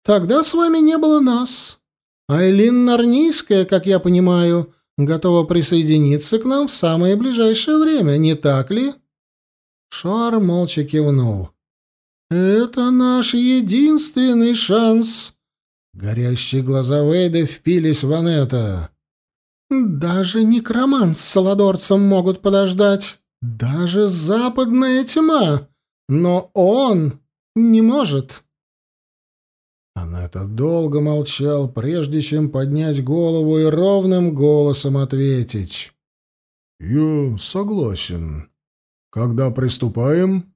Тогда с вами не было нас. Айлин Нарнийская, как я понимаю, готова присоединиться к нам в самое ближайшее время, не так ли?» Шар молча кивнул. «Это наш единственный шанс!» Горящие глаза Вейда впились в Анетта. «Даже некромант с Саладорцем могут подождать. Даже западная тьма, но он не может. Анетта долго молчал, прежде чем поднять голову и ровным голосом ответить. «Я согласен. Когда приступаем?»